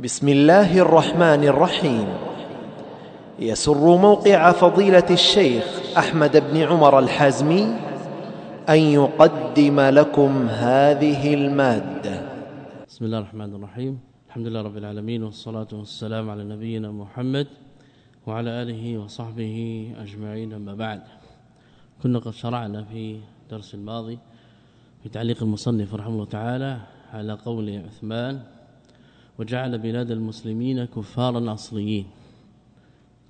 بسم الله الرحمن الرحيم. يسر موقع فضيلة الشيخ أحمد بن عمر الحازمي أن يقدم لكم هذه المادة. بسم الله الرحمن الرحيم. الحمد لله رب العالمين والصلاة والسلام على نبينا محمد وعلى آله وصحبه أجمعين أما بعد. كنا قد شرعنا في الدرس الماضي في تعليق المصنف رحمه الله تعالى على قول عثمان وجعل بلاد المسلمين كفارا أصليين.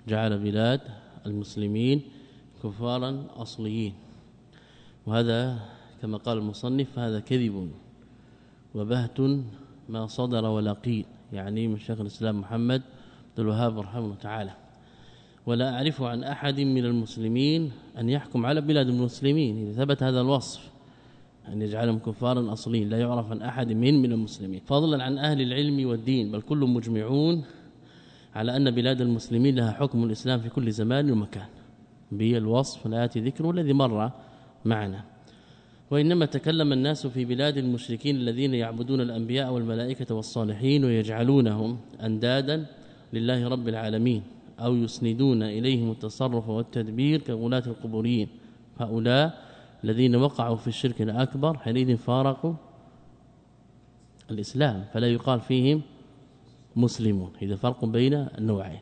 جعل بلاد المسلمين كفارا أصليين. وهذا كما قال المصنف هذا كذب وبهت ما صدر ولا قيل يعني من شيخ الإسلام محمد عبد الوهاب رحمه الله تعالى. ولا أعرف عن أحد من المسلمين أن يحكم على بلاد المسلمين. إذا ثبت هذا الوصف أن يجعلهم كفارا أصليين لا يعرف عن أحد من من المسلمين. فضلا عن أهل العلم والدين بل كلهم مجمعون على أن بلاد المسلمين لها حكم الإسلام في كل زمان ومكان. بالوصف الآتي ذكره الذي مر معنا. وإنما تكلم الناس في بلاد المشركين الذين يعبدون الأنبياء والملائكة والصالحين ويجعلونهم أندادا لله رب العالمين أو يسندون إليهم التصرف والتدبير كغلاة القبوريين. هؤلاء الذين وقعوا في الشرك الأكبر حينئذ فارقوا الإسلام فلا يقال فيهم مسلمون. إذا فرق بين النوعين.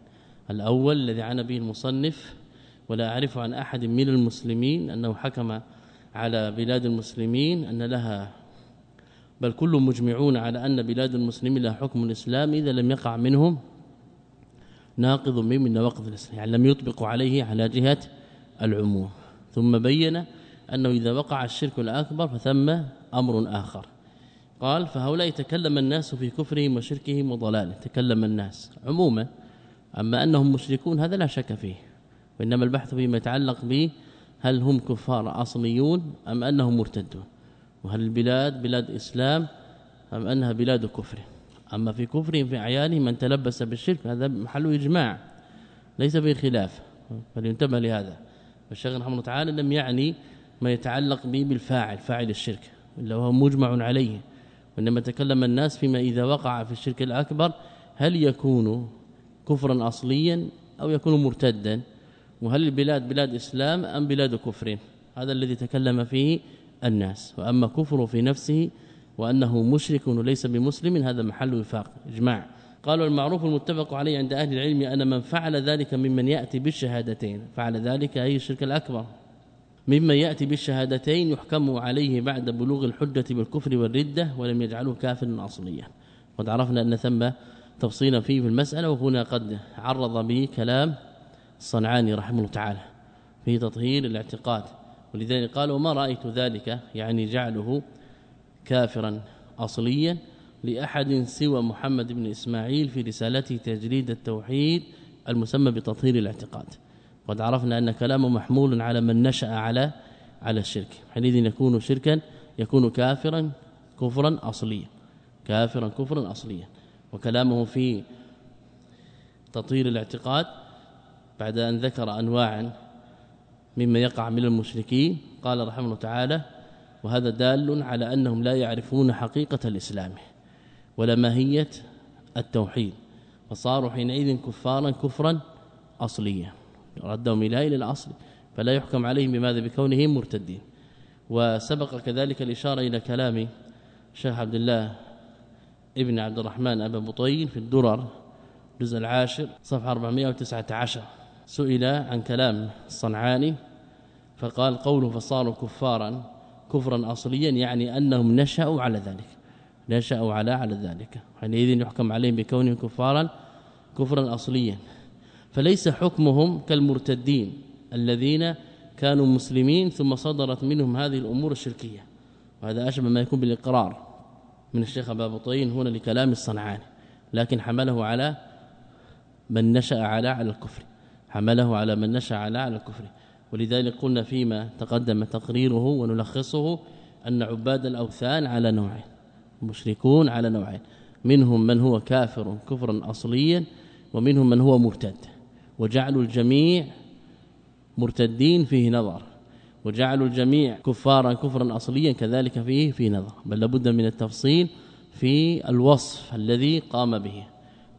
الأول الذي عانى به المصنف ولا أعرف عن أحد من المسلمين أنه حكم على بلاد المسلمين أن لها بل كل مجمعون على أن بلاد المسلمين لها حكم الإسلام إذا لم يقع منهم ناقض من نواقض الإسلام يعني لم يطبقوا عليه على جهة العموم. ثم بين أنه إذا وقع الشرك الأكبر فثم أمر آخر. قال فهؤلاء تكلم الناس في كفرهم وشركهم وضلالهم. تكلم الناس. عموما أما أنهم مشركون هذا لا شك فيه. وإنما البحث فيما يتعلق به هل هم كفار اصليون أم أنهم مرتدون. وهل البلاد بلاد إسلام أم أنها بلاد كفر. أما في كفرهم في أعيانهم من تلبس بالشرك هذا محل إجماع ليس فيه خلاف. فلينتبه لهذا. والشيخ رحمه الله تعالى لم يعني ما يتعلق به بالفاعل فاعل الشرك إلا وهو مجمع عليه. وإنما تكلم الناس فيما إذا وقع في الشرك الأكبر هل يكون كفرا اصليا أو يكون مرتدا؟ وهل البلاد بلاد إسلام أم بلاد كفر هذا الذي تكلم فيه الناس. وأما كفره في نفسه وأنه مشرك وليس بمسلم هذا محل وفاق. إجماع. قالوا المعروف المتفق عليه عند أهل العلم أن من فعل ذلك ممن يأتي بالشهادتين. فعل ذلك أي الشرك الأكبر. مما يأتي بالشهادتين يحكم عليه بعد بلوغ الحجة بالكفر والردة ولم يجعله كافرا أصليا. قد عرفنا أن ثم تفصيلا فيه في المسألة وهنا قد عرض به كلام الصنعاني رحمه الله تعالى في تطهير الاعتقاد. ولذلك قال وما رأيت ذلك؟ يعني جعله كافرا أصليا لأحد سوى محمد بن إسماعيل في رسالته تجريد التوحيد المسمى بتطهير الاعتقاد. قد عرفنا أن كلامه محمول على من نشأ على على الشرك. حينئذ يكون شركا يكون كافرا كفرا اصليا. كافرا كفرا اصليا. وكلامه في تطهير الاعتقاد بعد أن ذكر انواعا مما يقع من المشركين. قال رحمه الله تعالى وهذا دال على أنهم لا يعرفون حقيقة الإسلام ولا ماهية التوحيد فصاروا حينئذ كفارا كفرا اصليا. ردهم إلى إلى الأصل فلا يحكم عليهم بماذا؟ بكونهم مرتدين. وسبق كذلك الإشارة إلى كلام الشيخ عبد الله ابن عبد الرحمن أبا بطين في الدرر الجزء العاشر صفحة 419 سئل عن كلام الصنعاني فقال قوله فصاروا كفارا كفرا اصليا يعني أنهم نشأوا على ذلك نشأوا على على ذلك. حينئذ يحكم عليهم بكونهم كفارا كفرا اصليا. فليس حكمهم كالمرتدين الذين كانوا مسلمين ثم صدرت منهم هذه الأمور الشركية. وهذا أشبه ما يكون بالإقرار من الشيخ أبا بطين هنا لكلام الصنعاني. لكن حمله على من نشأ على على الكفر. حمله على من نشأ على على الكفر. ولذلك قلنا فيما تقدم تقريره ونلخصه أن عباد الأوثان على نوعين مشركون على نوعين. منهم من هو كافر كفرا أصليا ومنهم من هو مرتد. وجعل الجميع مرتدين فيه نظر وجعل الجميع كفارا كفرا أصليا كذلك فيه في نظر. بل لابد من التفصيل في الوصف الذي قام به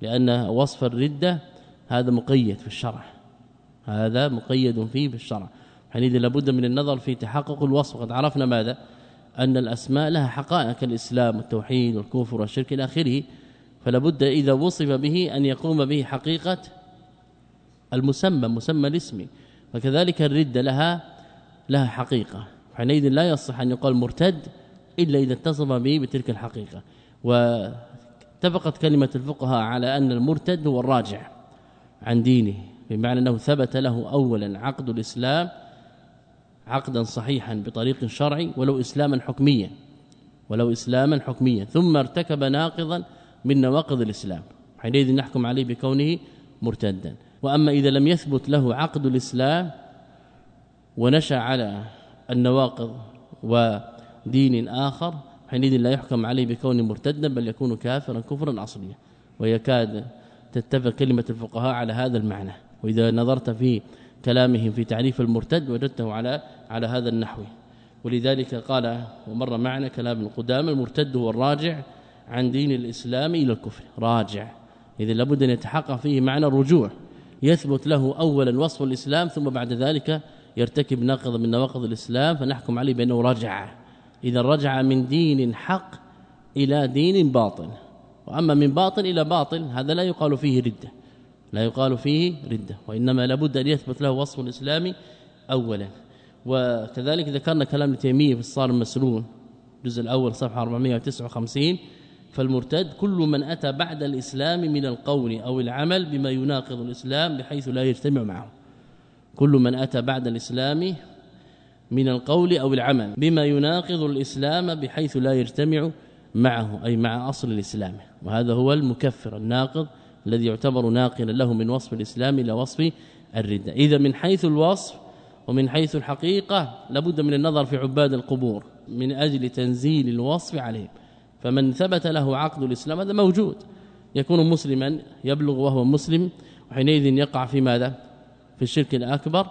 لأن وصف الردة هذا مقيد في الشرع. هذا مقيد فيه بالشرع حينئذ لابد من النظر في تحقق الوصف. قد عرفنا ماذا؟ أن الأسماء لها حقائق كالإسلام والتوحيد والكفر والشرك إلى آخره. فلا بد إذا وصف به أن يقوم به حقيقة المسمى مسمى الاسم وكذلك الردة لها لها حقيقة. حينئذ لا يصح أن يقال مرتد إلا إذا اتصف به بتلك الحقيقة. واتفقت كلمة الفقهاء على أن المرتد هو الراجع عن دينه بمعنى أنه ثبت له أولا عقد الإسلام عقدا صحيحا بطريق شرعي ولو اسلاما حكميا ولو اسلاما حكميا. ثم ارتكب ناقضا من نواقض الإسلام. حينئذ نحكم عليه بكونه مرتدا. وأما إذا لم يثبت له عقد الإسلام ونشأ على النواقض ودين آخر حينئذ لا يحكم عليه بكونه مرتدا بل يكون كافرا كفرا اصليا ويكاد تتفق كلمة الفقهاء على هذا المعنى. وإذا نظرت في كلامهم في تعريف المرتد وجدته على على هذا النحو. ولذلك قال ومر معنا كلام القدامى المرتد هو الراجع عن دين الإسلام إلى الكفر. راجع. إذا لابد أن يتحقق فيه معنى الرجوع. يثبت له اولا وصف الإسلام ثم بعد ذلك يرتكب ناقض من نواقض الإسلام فنحكم عليه بأنه رجع. إذا رجع من دين حق إلى دين باطل. وأما من باطل إلى باطل هذا لا يقال فيه ردة. لا يقال فيه ردة وإنما لابد أن يثبت له وصف الإسلام أولا. وكذلك ذكرنا كلام تيميه في الصار المسلول الجزء الأول صفحة 459 فالمرتد كل من أتى بعد الإسلام من القول أو العمل بما يناقض الإسلام بحيث لا يجتمع معه. كل من أتى بعد الإسلام من القول أو العمل بما يناقض الإسلام بحيث لا يجتمع معه أي مع أصل الإسلام. وهذا هو المكفر الناقض الذي يعتبر ناقلا له من وصف الإسلام إلى وصف الردة. إذا من حيث الوصف ومن حيث الحقيقة لابد من النظر في عباد القبور من أجل تنزيل الوصف عليهم. فمن ثبت له عقد الإسلام هذا موجود. يكون مسلما يبلغ وهو مسلم وحينئذ يقع في ماذا؟ في الشرك الأكبر.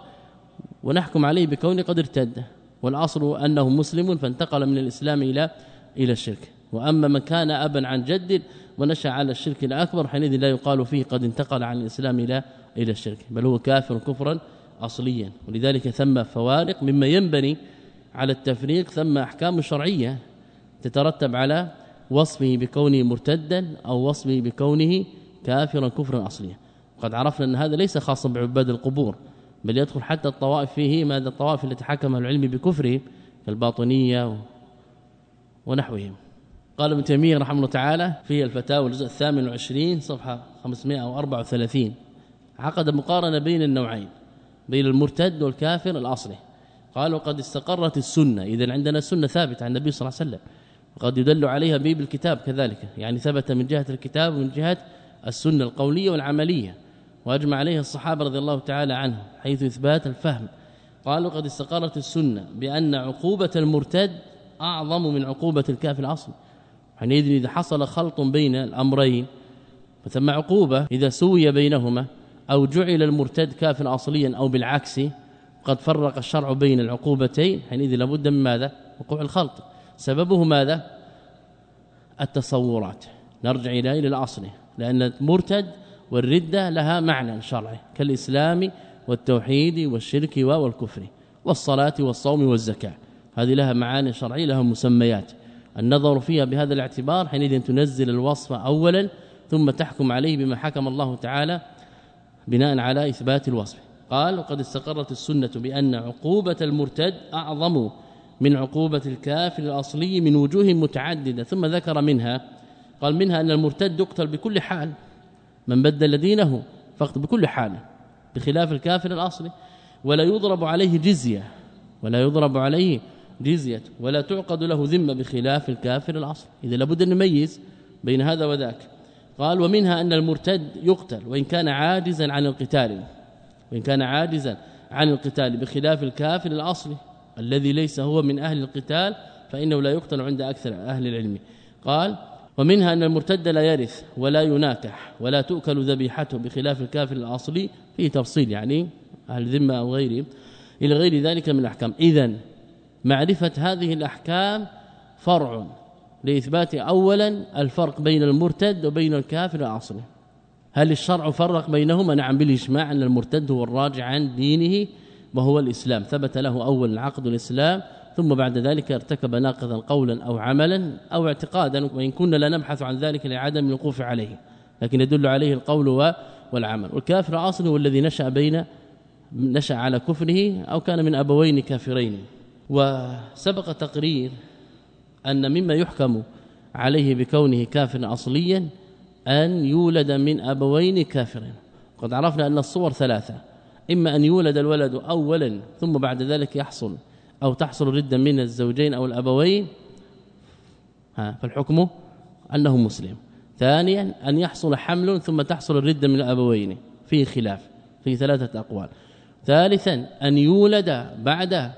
ونحكم عليه بكونه قد ارتد. والأصل أنه مسلم فانتقل من الإسلام إلى إلى الشرك. وأما من كان ابا عن جد ونشأ على الشرك الأكبر حينئذ لا يقال فيه قد انتقل عن الإسلام إلى إلى الشرك. بل هو كافر كفرا اصليا. ولذلك ثم فوارق مما ينبني على التفريق ثم أحكام شرعية. تترتب على وصفه بكونه مرتدا أو وصفه بكونه كافرا كفرا أصليا. قد عرفنا أن هذا ليس خاصا بعباد القبور بل يدخل حتى الطوائف فيه ماذا الطوائف التي حكم العلم بكفره كالباطنية ونحوهم. قال ابن تيمية رحمه الله تعالى في الفتاوى الجزء الثامن والعشرين صفحة 534 عقد مقارنة بين النوعين بين المرتد والكافر الأصلي. قال وقد استقرت السنة. اذا عندنا سنة ثابتة عن النبي صلى الله عليه وسلم. وقد يدل عليها به بالكتاب كذلك. يعني ثبت من جهة الكتاب ومن جهة السنة القولية والعملية وأجمع عليها الصحابة رضي الله تعالى عنهم حيث إثبات الفهم. قالوا قد استقرت السنة بأن عقوبة المرتد أعظم من عقوبة الكافر الاصلي حينئذ إذا حصل خلط بين الأمرين فثم عقوبة إذا سوي بينهما أو جعل المرتد كافر اصليا أو بالعكس قد فرق الشرع بين العقوبتين حينئذ لابد من ماذا؟ وقوع الخلط. سببه ماذا؟ التصورات. نرجع إلى الأصل لأن المرتد والردة لها معنى شرعي كالإسلام والتوحيد والشرك والكفر والصلاة والصوم والزكاة. هذه لها معاني شرعية لها مسميات. النظر فيها بهذا الاعتبار حينئذ تنزل الوصف اولا ثم تحكم عليه بما حكم الله تعالى بناء على إثبات الوصف. قال وقد استقرت السنة بأن عقوبة المرتد أعظم من عقوبة الكافر الأصلي من وجوه متعددة ثم ذكر منها قال منها أن المرتد يقتل بكل حال من بدل دينه فقط بكل حال بخلاف الكافر الأصلي. ولا يضرب عليه جزية ولا يضرب عليه جزية ولا تعقد له ذمة بخلاف الكافر الاصل إذا لابد أن نميز بين هذا وذاك. قال ومنها أن المرتد يقتل وإن كان عاجزا عن القتال وإن كان عاجزا عن القتال بخلاف الكافر الأصلي. الذي ليس هو من أهل القتال فإنه لا يقتل عند أكثر أهل العلم. قال ومنها أن المرتد لا يرث ولا يناكح ولا تؤكل ذبيحته بخلاف الكافر الأصلي. فيه تفصيل يعني أهل ذمه أو غيره إلى غير ذلك من الأحكام. اذا معرفة هذه الأحكام فرع لإثبات اولا الفرق بين المرتد وبين الكافر الأصلي. هل الشرع فرق بينهما؟ نعم بالإجماع أن المرتد هو الراجع عن دينه وهو الإسلام. ثبت له أول عقد الإسلام ثم بعد ذلك ارتكب ناقضا قولا أو عملا أو اعتقادا وإن كنا لا نبحث عن ذلك لعدم الوقوف عليه لكن يدل عليه القول والعمل. والكافر هو الذي نشأ بين نشأ على كفره أو كان من أبوين كافرين. وسبق تقرير أن مما يحكم عليه بكونه كافرا اصليا أن يولد من أبوين كافرين. قد عرفنا أن الصور ثلاثة. إما أن يولد الولد اولا ثم بعد ذلك يحصل أو تحصل رده من الزوجين أو الأبوين ها فالحكم أنه مسلم. ثانيا أن يحصل حمل ثم تحصل الردة من الأبوين فيه خلاف في ثلاثة أقوال. ثالثا أن يولد بعد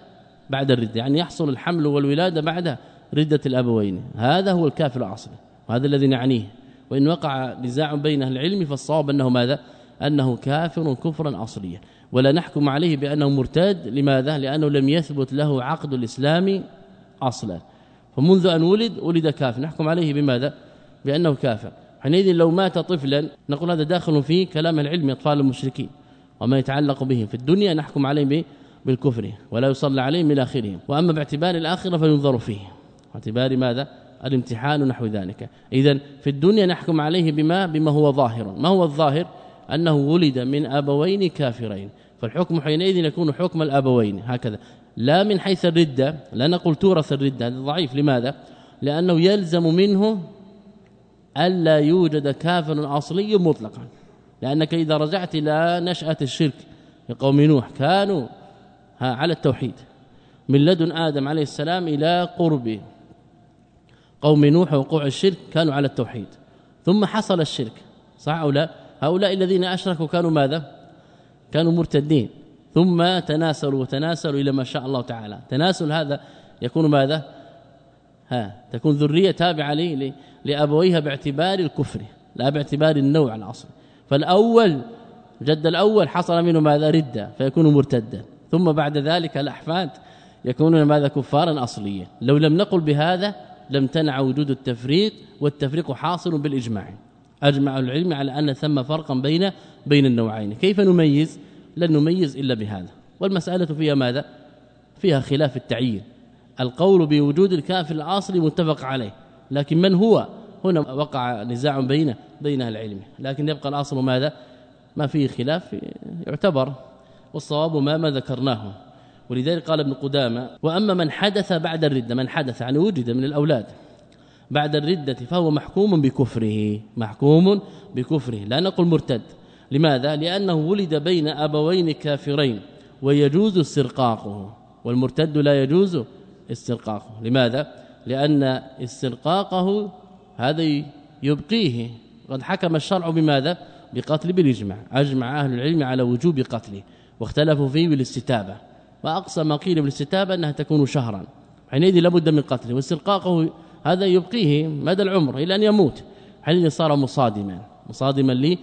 بعد الردة يعني يحصل الحمل والولادة بعد ردة الأبوين. هذا هو الكافر الأصلي وهذا الذي نعنيه. وإن وقع نزاع بين أهل العلم فالصواب أنه ماذا؟ أنه كافر كفرا اصليا. ولا نحكم عليه بأنه مرتد. لماذا؟ لأنه لم يثبت له عقد الإسلام أصلا. فمنذ أن ولد ولد كافر. نحكم عليه بماذا؟ بأنه كافر. حينئذ لو مات طفلا نقول هذا داخل في كلام العلم إطفال المشركين وما يتعلق بهم. في الدنيا نحكم عليه بالكفر ولا يصلى عليهم من آخرهم. وأما باعتبار الآخرة فينظر فيه. باعتبار ماذا؟ الامتحان نحو ذلك. اذا في الدنيا نحكم عليه بما بما هو ظاهر. ما هو الظاهر؟ أنه ولد من أبوين كافرين فالحكم حينئذ يكون حكم الأبوين هكذا. لا من حيث الردة لا نقول تورث الردة هذا ضعيف. لماذا؟ لأنه يلزم منه الا يوجد كافر أصلي مطلقا. لأنك إذا رجعت إلى نشأة الشرك لقوم نوح كانوا على التوحيد. من لدن آدم عليه السلام إلى قرب قوم نوح وقوع الشرك كانوا على التوحيد. ثم حصل الشرك صح أو لا؟ هؤلاء الذين أشركوا كانوا ماذا؟ كانوا مرتدين. ثم تناسلوا وتناسلوا إلى ما شاء الله تعالى. تناسل هذا يكون ماذا؟ ها تكون ذرية تابعة لي لأبويها باعتبار الكفر لا باعتبار النوع الاصلي فالأول جد الأول حصل منه ماذا؟ ردة فيكون مرتدا. ثم بعد ذلك الأحفاد يكونون ماذا؟ كفارا اصليا لو لم نقل بهذا لم تنع وجود التفريق والتفريق حاصل بالإجماع. أجمع العلم على أن ثم فرقا بين بين النوعين. كيف نميز؟ لن نميز إلا بهذا. والمسألة فيها ماذا؟ فيها خلاف التعيين. القول بوجود الكافر الاصلي متفق عليه لكن من هو؟ هنا وقع نزاع بين بين العلم. لكن يبقى الاصل ماذا؟ ما فيه خلاف يعتبر. والصواب ما ما ذكرناه. ولذلك قال ابن قدامة وأما من حدث بعد الرده من حدث يعني وجد من الأولاد. بعد الردة فهو محكوم بكفره محكوم بكفره. لا نقول مرتد. لماذا؟ لأنه ولد بين أبوين كافرين ويجوز استرقاقه والمرتد لا يجوز استرقاقه. لماذا؟ لأن استرقاقه هذا يبقيه. قد حكم الشرع بماذا؟ بقتل بالإجماع. أجمع أهل العلم على وجوب قتله واختلفوا فيه بالاستتابة. وأقصى ما قيل بالاستتابة أنها تكون شهرا. حينئذ لابد من قتله واسترقاقه هذا يبقيه مدى العمر إلى أن يموت. حينئذ صار مصادما؟ مصادما لي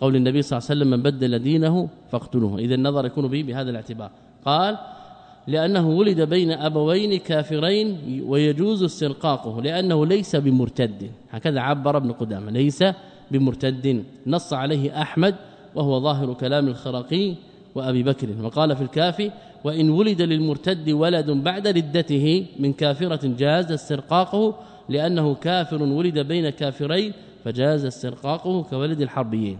قول النبي صلى الله عليه وسلم من بدل دينه فاقتلوه. اذا النظر يكون به بهذا الاعتبار. قال لأنه ولد بين أبوين كافرين ويجوز استرقاقه لأنه ليس بمرتد. هكذا عبر ابن قدامة. ليس بمرتد. نص عليه أحمد وهو ظاهر كلام الخرقي وأبي بكر. وقال في الكافي وإن ولد للمرتد ولد بعد ردته من كافرة جاز استرقاقه لأنه كافر ولد بين كافرين فجاز استرقاقه كولد الحربيين.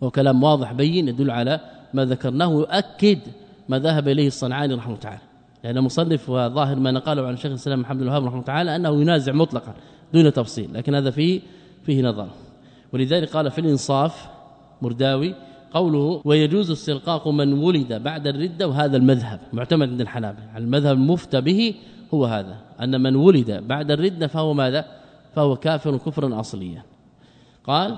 وكلام واضح بين يدل على ما ذكرناه يؤكد ما ذهب إليه الصنعاني رحمه الله تعالى. لأن مصنف وظاهر ما نقله عن شيخ الإسلام محمد الوهاب رحمه الله تعالى أنه ينازع مطلقا دون تفصيل لكن هذا فيه فيه نظر. ولذلك قال في الإنصاف مرداوي قوله ويجوز استلقاق من ولد بعد الردة وهذا المذهب معتمد عند الحنابلة. المذهب المفتى به هو هذا أن من ولد بعد الردة فهو ماذا؟ فهو كافر كفرا اصليا. قال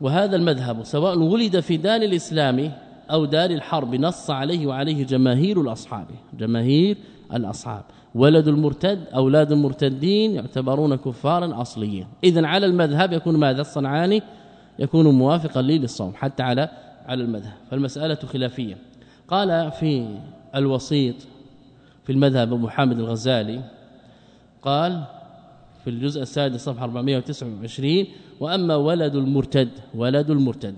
وهذا المذهب سواء ولد في دار الإسلام أو دار الحرب نص عليه وعليه جماهير الأصحاب جماهير الأصحاب. ولد المرتد أولاد المرتدين يعتبرون كفارا اصليين اذا على المذهب يكون ماذا؟ الصنعاني يكون موافقا لي للصوم حتى على على المذهب. فالمسألة خلافية. قال في الوسيط في المذهب أبو حامد الغزالي قال في الجزء السادس صفحة 429 وأما ولد المرتد ولد المرتد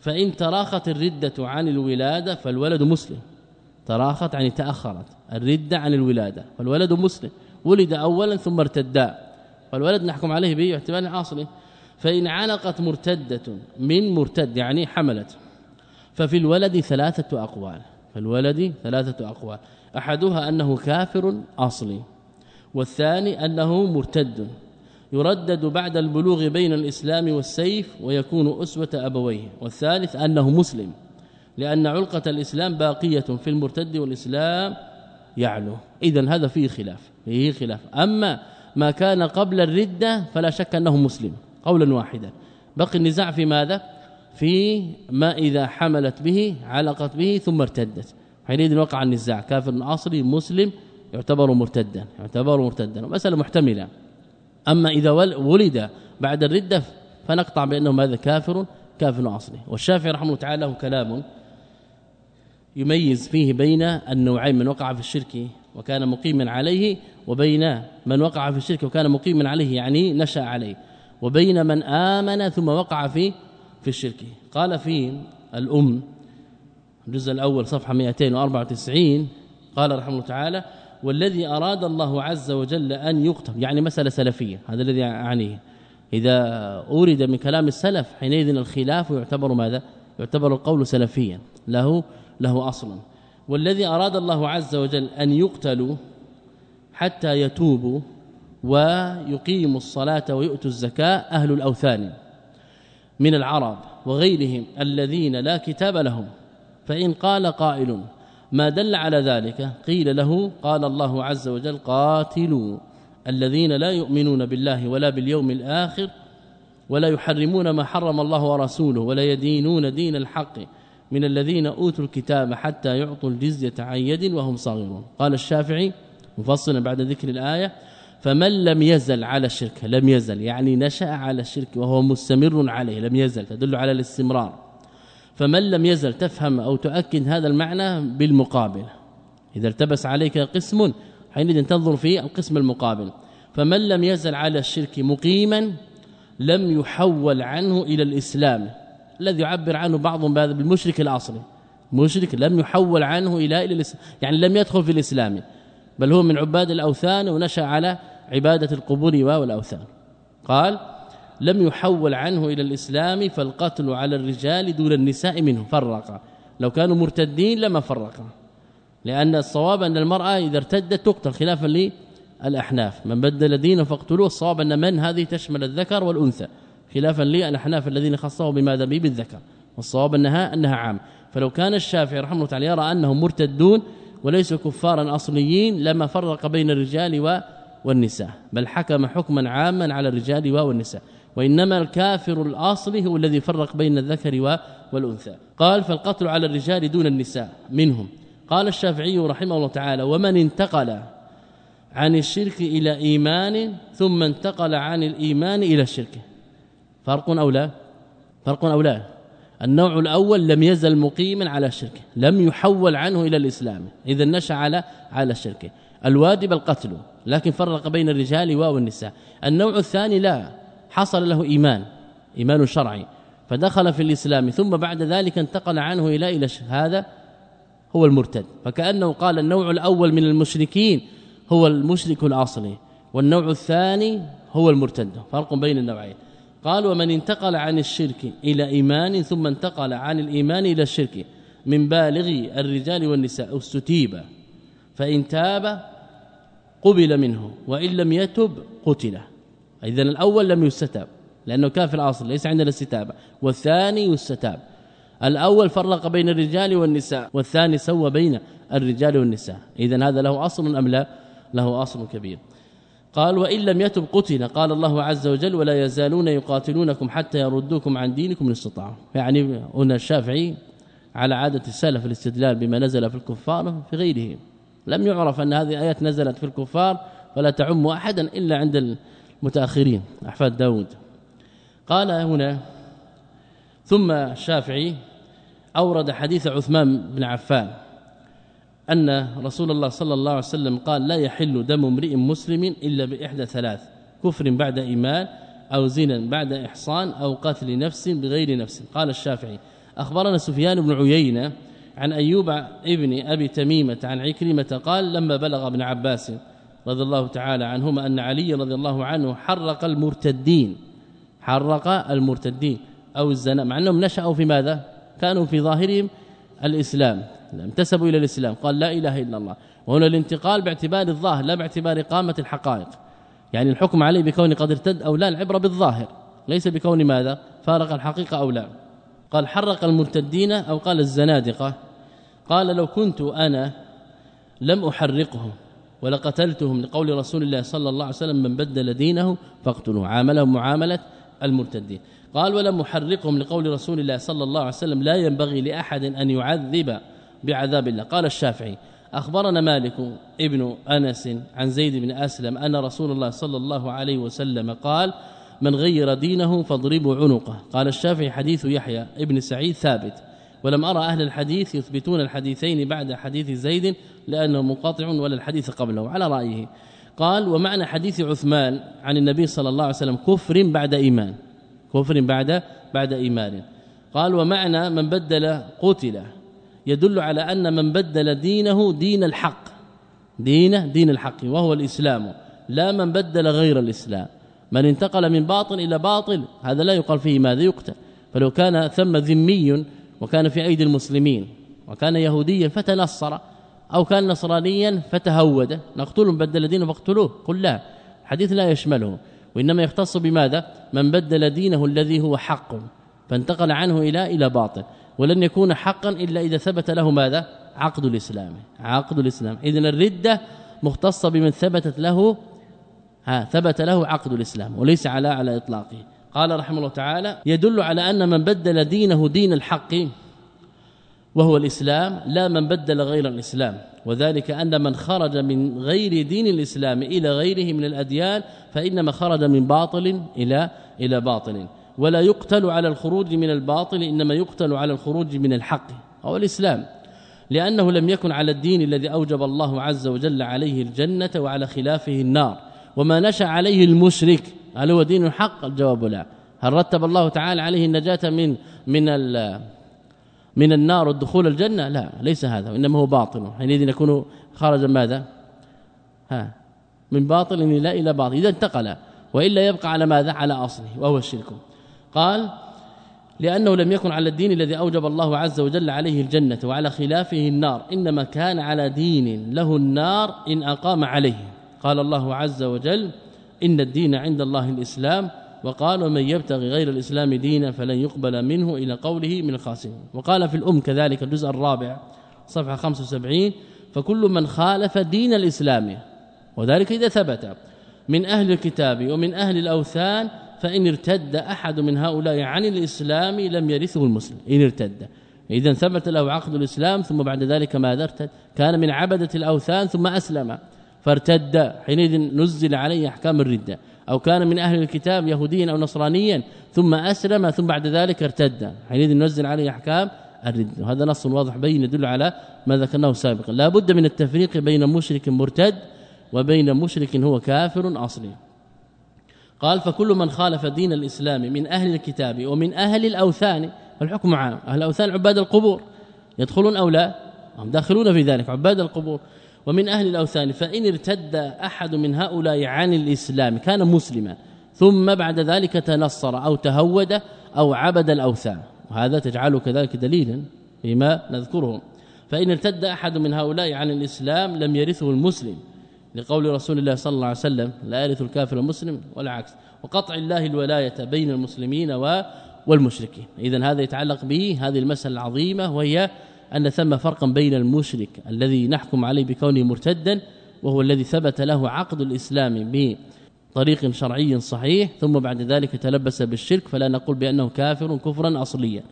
فإن تراخت الردة عن الولادة فالولد مسلم. تراخت يعني تأخرت الردة عن الولادة فالولد مسلم. ولد اولا ثم ارتدا فالولد نحكم عليه باعتبار اصله فإن علقت مرتدة من مرتد يعني حملت ففي الولد ثلاثة أقوال. فالولد ثلاثة أقوال. أحدها أنه كافر أصلي والثاني أنه مرتد. يردد بعد البلوغ بين الإسلام والسيف ويكون أسوة أبويه. والثالث أنه مسلم لأن علقة الإسلام باقية في المرتد والإسلام يعلو. اذا هذا فيه خلاف فيه خلاف. أما ما كان قبل الردة فلا شك أنه مسلم. قولا واحدا. بقي النزاع في ماذا؟ في ما إذا حملت به علقت به ثم ارتدت. حينئذ وقع النزاع. كافر أصلي مسلم يعتبر مرتدا يعتبر مرتدا مسألة محتملة. أما إذا ولد بعد الردة فنقطع بأنه هذا كافر كافر أصلي. والشافعي رحمه الله تعالى له كلام يميز فيه بين النوعين من وقع في الشرك وكان مقيما عليه وبين من وقع في الشرك وكان مقيما عليه يعني نشأ عليه. وبين من آمن ثم وقع في في الشرك. قال في الأم الجزء الأول صفحة 294 قال رحمه الله تعالى والذي أراد الله عز وجل أن يكتب يعني مسألة سلفية هذا الذي أعنيه إذا أورد من كلام السلف حينئذ الخلاف يعتبر ماذا؟ يعتبر القول سلفيا له له أصل. والذي أراد الله عز وجل أن يقتلوا حتى يتوبوا ويقيموا الصلاة ويؤتوا الزكاة أهل الأوثان من العرب وغيرهم الذين لا كتاب لهم. فإن قال قائل ما دل على ذلك قيل له قال الله عز وجل قاتلوا الذين لا يؤمنون بالله ولا باليوم الآخر ولا يحرمون ما حرم الله ورسوله ولا يدينون دين الحق من الذين أوتوا الكتاب حتى يعطوا الجزية عن يد وهم صاغرون. قال الشافعي مفصلا بعد ذكر الآية فمن لم يزل على الشرك لم يزل يعني نشأ على الشرك وهو مستمر عليه لم يزل تدل على الاستمرار. فمن لم يزل تفهم أو تؤكد هذا المعنى بالمقابل. إذا التبس عليك قسم حينئذ تنظر في القسم المقابل. فمن لم يزل على الشرك مقيما لم يحول عنه إلى الإسلام الذي يعبر عنه بهذا بالمشرك الأصلي. مشرك لم يحول عنه إلى الإسلام يعني لم يدخل في الإسلام. بل هو من عباد الأوثان ونشأ على عبادة القبور والأوثان. قال لم يحول عنه إلى الإسلام فالقتل على الرجال دون النساء منه. فرق لو كانوا مرتدين لما فرق لأن الصواب أن المرأة إذا ارتدت تقتل خلافا للأحناف. من بدل دينه فاقتلوه. الصواب أن من هذه تشمل الذكر والأنثى. خلافا للأحناف الذين خصوا بماذا به بالذكر. والصواب أنها أنها عام. فلو كان الشافعي رحمه الله تعالى يرى أنهم مرتدون وليسوا كفارا أصليين لما فرق بين الرجال والنساء بل حكم حكما عاما على الرجال والنساء. وإنما الكافر الأصلي هو الذي فرق بين الذكر والأنثى. قال فالقتل على الرجال دون النساء منهم. قال الشافعي رحمه الله تعالى ومن انتقل عن الشرك إلى إيمان ثم انتقل عن الإيمان إلى الشرك. فرق أو لا؟ فرق أو لا؟ النوع الأول لم يزل مقيما على الشرك لم يحول عنه إلى الإسلام. إذا نشأ على على الشرك الواجب القتل لكن فرق بين الرجال والنساء النوع الثاني لا حصل له إيمان إيمان شرعي فدخل في الإسلام ثم بعد ذلك انتقل عنه إلى إلى هذا هو المرتد. فكأنه قال النوع الأول من المشركين هو المشرك الأصلي والنوع الثاني هو المرتد. فرق بين النوعين. قال ومن انتقل عن الشرك إلى إيمان ثم انتقل عن الإيمان إلى الشرك من بالغي الرجال والنساء استتيب فإن تاب قبل منه وإن لم يتب قتل. اذا الأول لم يستتاب لأنه كان في الاصل ليس عندنا استتابة والثاني يستتاب. الأول فرق بين الرجال والنساء والثاني سوى بين الرجال والنساء. اذا هذا له أصل أم لا؟ له أصل كبير. قال وإن لم يتب قتل قال الله عز وجل ولا يزالون يقاتلونكم حتى يردوكم عن دينكم إن استطاعوا. يعني هنا الشافعي على عادة السلف الاستدلال بما نزل في الكفار في غيرهم لم يعرف أن هذه ايات نزلت في الكفار فلا تعم أحدا إلا عند متاخرين أحفاد داود. قال هنا ثم الشافعي أورد حديث عثمان بن عفان. أن رسول الله صلى الله عليه وسلم قال لا يحل دم امرئ مسلم إلا بإحدى ثلاث كفر بعد إيمان أو زنا بعد إحصان أو قتل نفس بغير نفس. قال الشافعي أخبرنا سفيان بن عيينة عن أيوب ابن أبي تميمة عن عكرمة قال لما بلغ ابن عباس رضي الله تعالى عنهما أن علي رضي الله عنه حرق المرتدين حرق المرتدين أو الزنا مع أنهم نشأوا في ماذا؟ كانوا في ظاهرهم الإسلام. انتسبوا إلى الإسلام. قال لا إله إلا الله. وهنا الانتقال باعتبار الظاهر لا باعتبار قامة الحقائق. يعني الحكم عليه بكون قد ارتد أو لا العبرة بالظاهر. ليس بكون ماذا؟ فارق الحقيقة أو لا. قال حرق المرتدين أو قال الزنادقة. قال لو كنت أنا لم أحرقهم ولقتلتهم لقول رسول الله صلى الله عليه وسلم من بدل دينه فاقتلوه. عاملهم معاملة المرتدين. قال ولم أحرقهم لقول رسول الله صلى الله عليه وسلم لا ينبغي لأحد أن يعذب بعذاب الله. قال الشافعي أخبرنا مالك ابن أنس عن زيد بن أسلم أن رسول الله صلى الله عليه وسلم قال من غير دينه فاضربوا عنقه. قال الشافعي حديث يحيى ابن سعيد ثابت. ولم أرى أهل الحديث يثبتون الحديثين بعد حديث زيد لأنه منقطع ولا الحديث قبله. على رأيه قال ومعنى حديث عثمان عن النبي صلى الله عليه وسلم كفر بعد إيمان. كفر بعد بعد إيمان. قال ومعنى من بدل قتل يدل على أن من بدل دينه دين الحق. دينه دين الحق وهو الإسلام. لا من بدل غير الإسلام. من انتقل من باطل إلى باطل هذا لا يقال فيه ماذا يقتل. فلو كان ثم ذمي وكان في أيدي المسلمين وكان يهوديا فتنصر أو كان نصرانيا فتهود. نقتله بدل دينه فاقتلوه. قل لا الحديث لا يشمله. وإنما يختص بماذا؟ من بدل دينه الذي هو حق فانتقل عنه إلى إلى باطل. ولن يكون حقا إلا إذا ثبت له ماذا؟ عقد الإسلام. عقد الإسلام. اذا الرده مختصه بمن ثبتت له ها ثبت له عقد الإسلام وليس على على إطلاقه. قال رحمه الله تعالى يدل على أن من بدل دينه دين الحق وهو الإسلام لا من بدل غير الإسلام. وذلك أن من خرج من غير دين الإسلام إلى غيره من الأديان فإنما خرج من باطل إلى إلى باطل. ولا يقتل على الخروج من الباطل إنما يقتل على الخروج من الحق. أو الإسلام. لأنه لم يكن على الدين الذي أوجب الله عز وجل عليه الجنة وعلى خلافه النار. وما نشأ عليه المشرك هل هو دين الحق؟ الجواب لا. هل رتب الله تعالى عليه النجاة من من من النار والدخول الجنة؟ لا ليس هذا انما هو باطل. حينئذ يكون خرج ماذا؟ ها من باطل إلى إلى باطل. إذا انتقل وإلا يبقى على ماذا؟ على أصله وهو الشرك. قال لأنه لم يكن على الدين الذي أوجب الله عز وجل عليه الجنة وعلى خلافه النار إنما كان على دين له النار إن أقام عليه. قال الله عز وجل إن الدين عند الله الإسلام وقال ومن يبتغي غير الإسلام دينا فلن يقبل منه إلى قوله من الخاسرين وقال في الأم كذلك الجزء الرابع صفحة 75 فكل من خالف دين الإسلام وذلك إذا ثبت من أهل الكتاب ومن أهل الأوثان فإن ارتد أحد من هؤلاء عن الإسلام لم يرثه المسلم إن ارتد. إذا ثبت له عقد الإسلام ثم بعد ذلك ماذا؟ ارتد. كان من عبدة الأوثان ثم أسلم. فارتد. حينئذ نزل عليه أحكام الردة. أو كان من أهل الكتاب يهوديا أو نصرانيا ثم أسلم ثم بعد ذلك ارتد. حينئذ نزل عليه أحكام الردة وهذا نص واضح بين يدل على ما ذكرناه سابقا. لا بد من التفريق بين مشرك مرتد وبين مشرك هو كافر أصلي. قال فكل من خالف دين الإسلام من أهل الكتاب ومن أهل الأوثان الحكم عام. أهل الأوثان عباد القبور. يدخلون أو لا؟ هم داخلون في ذلك عباد القبور. ومن أهل الأوثان فإن ارتد أحد من هؤلاء عن الإسلام كان مسلما ثم بعد ذلك تنصر أو تهود أو عبد الأوثان. وهذا تجعله كذلك دليلا فيما نذكره. فإن ارتد أحد من هؤلاء عن الإسلام لم يرثه المسلم لقول رسول الله صلى الله عليه وسلم لا يرث الكافر المسلم والعكس وقطع الله الولاية بين المسلمين والمشركين. اذا هذا يتعلق به هذه المسألة العظيمة وهي أن ثم فرقا بين المشرك الذي نحكم عليه بكونه مرتدا وهو الذي ثبت له عقد الإسلام بطريق شرعي صحيح ثم بعد ذلك تلبس بالشرك فلا نقول بأنه كافر كفرا اصليا.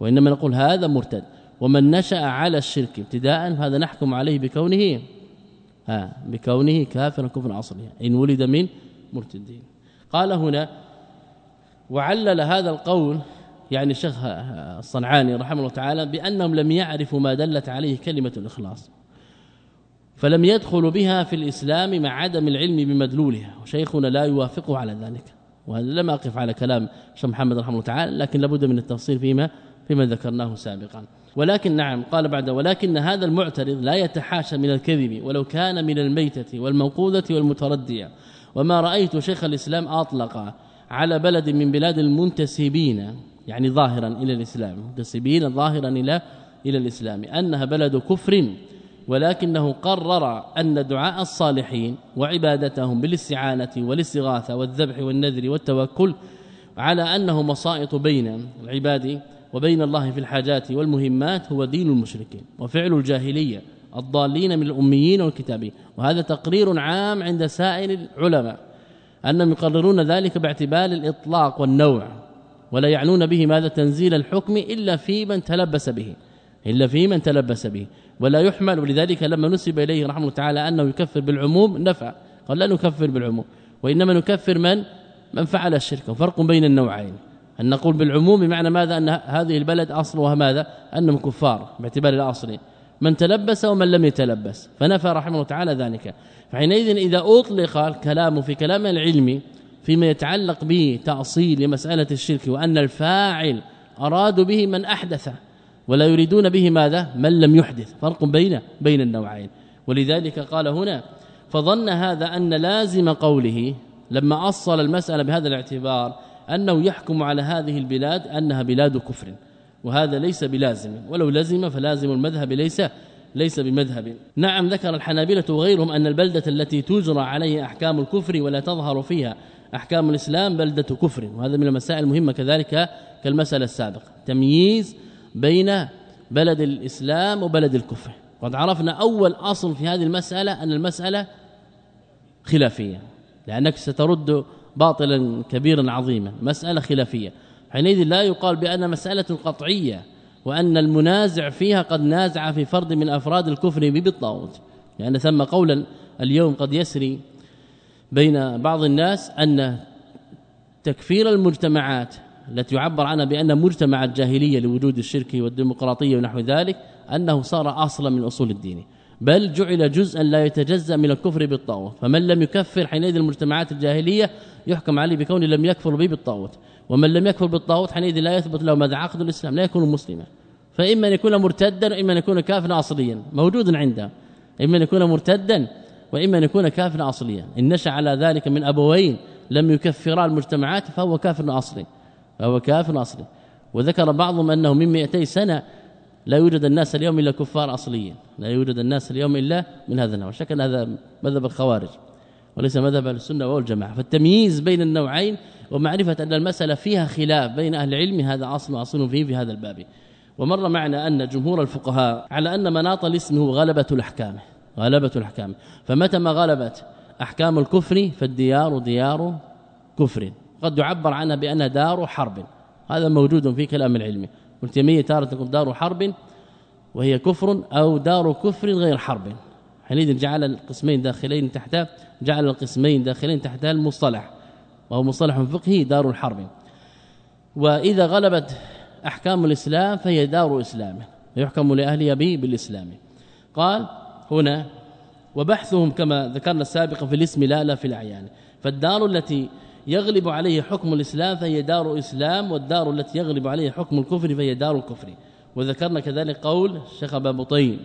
وإنما نقول هذا مرتد. ومن نشأ على الشرك ابتداء هذا نحكم عليه بكونه ها بكونه كافرا كفرا اصليا. إن ولد من مرتدين. قال هنا وعلل هذا القول يعني الشيخ الصنعاني رحمه الله تعالى بأنهم لم يعرفوا ما دلت عليه كلمة الإخلاص فلم يدخل بها في الإسلام مع عدم العلم بمدلولها وشيخنا لا يوافقه على ذلك وهذا لم أقف على كلام شيخ محمد رحمه الله تعالى لكن لابد من التفصيل فيما فيما ذكرناه سابقا. ولكن نعم قال بعد ولكن هذا المعترض لا يتحاشى من الكذب ولو كان من الميتة والموقوذة والمتردية. وما رأيت شيخ الإسلام أطلق على بلد من بلاد المنتسبين يعني ظاهرا إلى الإسلام منتسبين ظاهرا إلى إلى الإسلام أنها بلد كفر ولكنه قرر أن دعاء الصالحين وعبادتهم بالاستعانة والاستغاثة والذبح والنذر والتوكل على أنه مصائط بين العباد وبين الله في الحاجات والمهمات هو دين المشركين وفعل الجاهلية الضالين من الأميين والكتابين. وهذا تقرير عام عند سائر العلماء أنهم يقررون ذلك باعتبار الإطلاق والنوع ولا يعنون به ماذا تنزيل الحكم إلا في من تلبس به إلا في من تلبس به. ولا يحمل ولذلك لما نسب إليه رحمه تعالى أنه يكفر بالعموم نفع قال لا نكفر بالعموم. وإنما نكفر من؟ من فعل الشرك. وفرق بين النوعين. أن نقول بالعموم بمعنى ماذا؟ أن هذه البلد أصلها ماذا؟ أنهم كفار باعتبار الأصل. من تلبس ومن لم يتلبس. فنفى رحمه تعالى ذلك. فحينئذ إذا أطلق الكلام في كلام العلم فيما يتعلق بتأصيل مسألة الشرك وأن الفاعل أرادوا به من أحدث ولا يريدون به ماذا؟ من لم يحدث. فرق بين بين النوعين. ولذلك قال هنا فظن هذا أن لازم قوله لما أصل المسألة بهذا الاعتبار أنه يحكم على هذه البلاد أنها بلاد كفر. وهذا ليس بلازم. ولو لزم فلازم المذهب ليس ليس بمذهب. نعم ذكر الحنابلة وغيرهم أن البلدة التي تجرى عليها أحكام الكفر ولا تظهر فيها. أحكام الإسلام بلدة كفر وهذا من المسائل المهمة كذلك كالمسألة السابقة. تمييز بين بلد الإسلام وبلد الكفر. قد عرفنا أول أصل في هذه المسألة أن المسألة خلافية لأنك سترد باطلا كبيرا عظيما. مسألة خلافية. حينئذ لا يقال بأن مسألة قطعية وأن المنازع فيها قد نازع في فرد من أفراد الكفر بالطاغوت لأن ثم قولا اليوم قد يسري بين بعض الناس أن تكفير المجتمعات التي يعبر عنها بأن مجتمع الجاهلية لوجود الشرك والديمقراطية ونحو ذلك أنه صار أصلا من أصول الدين. بل جعل جزءا لا يتجزأ من الكفر بالطاغوت. فمن لم يكفر حينئذ المجتمعات الجاهلية يحكم عليه بكونه لم يكفر به بالطاغوت. ومن لم يكفر بالطاغوت حينئذ لا يثبت له ماذا عقد الإسلام لا يكون مسلما. فإما أن يكون مرتدا وإما أن يكون كافرا اصليا موجود عنده إما أن يكون مرتدا وإما أن يكون كافرا اصليا. إن نشأ على ذلك من أبوين لم يكفرا المجتمعات فهو كافر أصلي. فهو كافر أصلي. وذكر بعضهم أنه من 200 سنة لا يوجد الناس اليوم إلا كفار أصليين. لا يوجد الناس اليوم إلا من هذا النوع. شك هذا مذهب الخوارج وليس مذهب السنة والجماعة. فالتمييز بين النوعين ومعرفة أن المسألة فيها خلاف بين أهل العلم هذا أصل أصل فيه في هذا الباب. ومر معنا أن جمهور الفقهاء على أن مناط الاسم هو غلبة الأحكام. غلبة الأحكام. فمتى ما غلبت أحكام الكفر فالديار ديار كفر. قد يعبر عنها بانها دار حرب. هذا موجود في كلام العلم. ابن تيميه تارة تقول دار حرب وهي كفر أو دار كفر غير حرب. حينئذ جعل القسمين داخلين تحت جعل القسمين داخلين تحت المصطلح. وهو مصطلح فقهي دار الحرب. وإذا غلبت أحكام الإسلام فهي دار إسلام. يحكم لاهلها به بالإسلام. قال هنا وبحثهم كما ذكرنا سابقا في الاسم لا لا في الأعيان. فالدار التي يغلب عليه حكم الإسلام فهي دار إسلام والدار التي يغلب عليه حكم الكفر فهي دار الكفر. وذكرنا كذلك قول الشيخ أبو بطين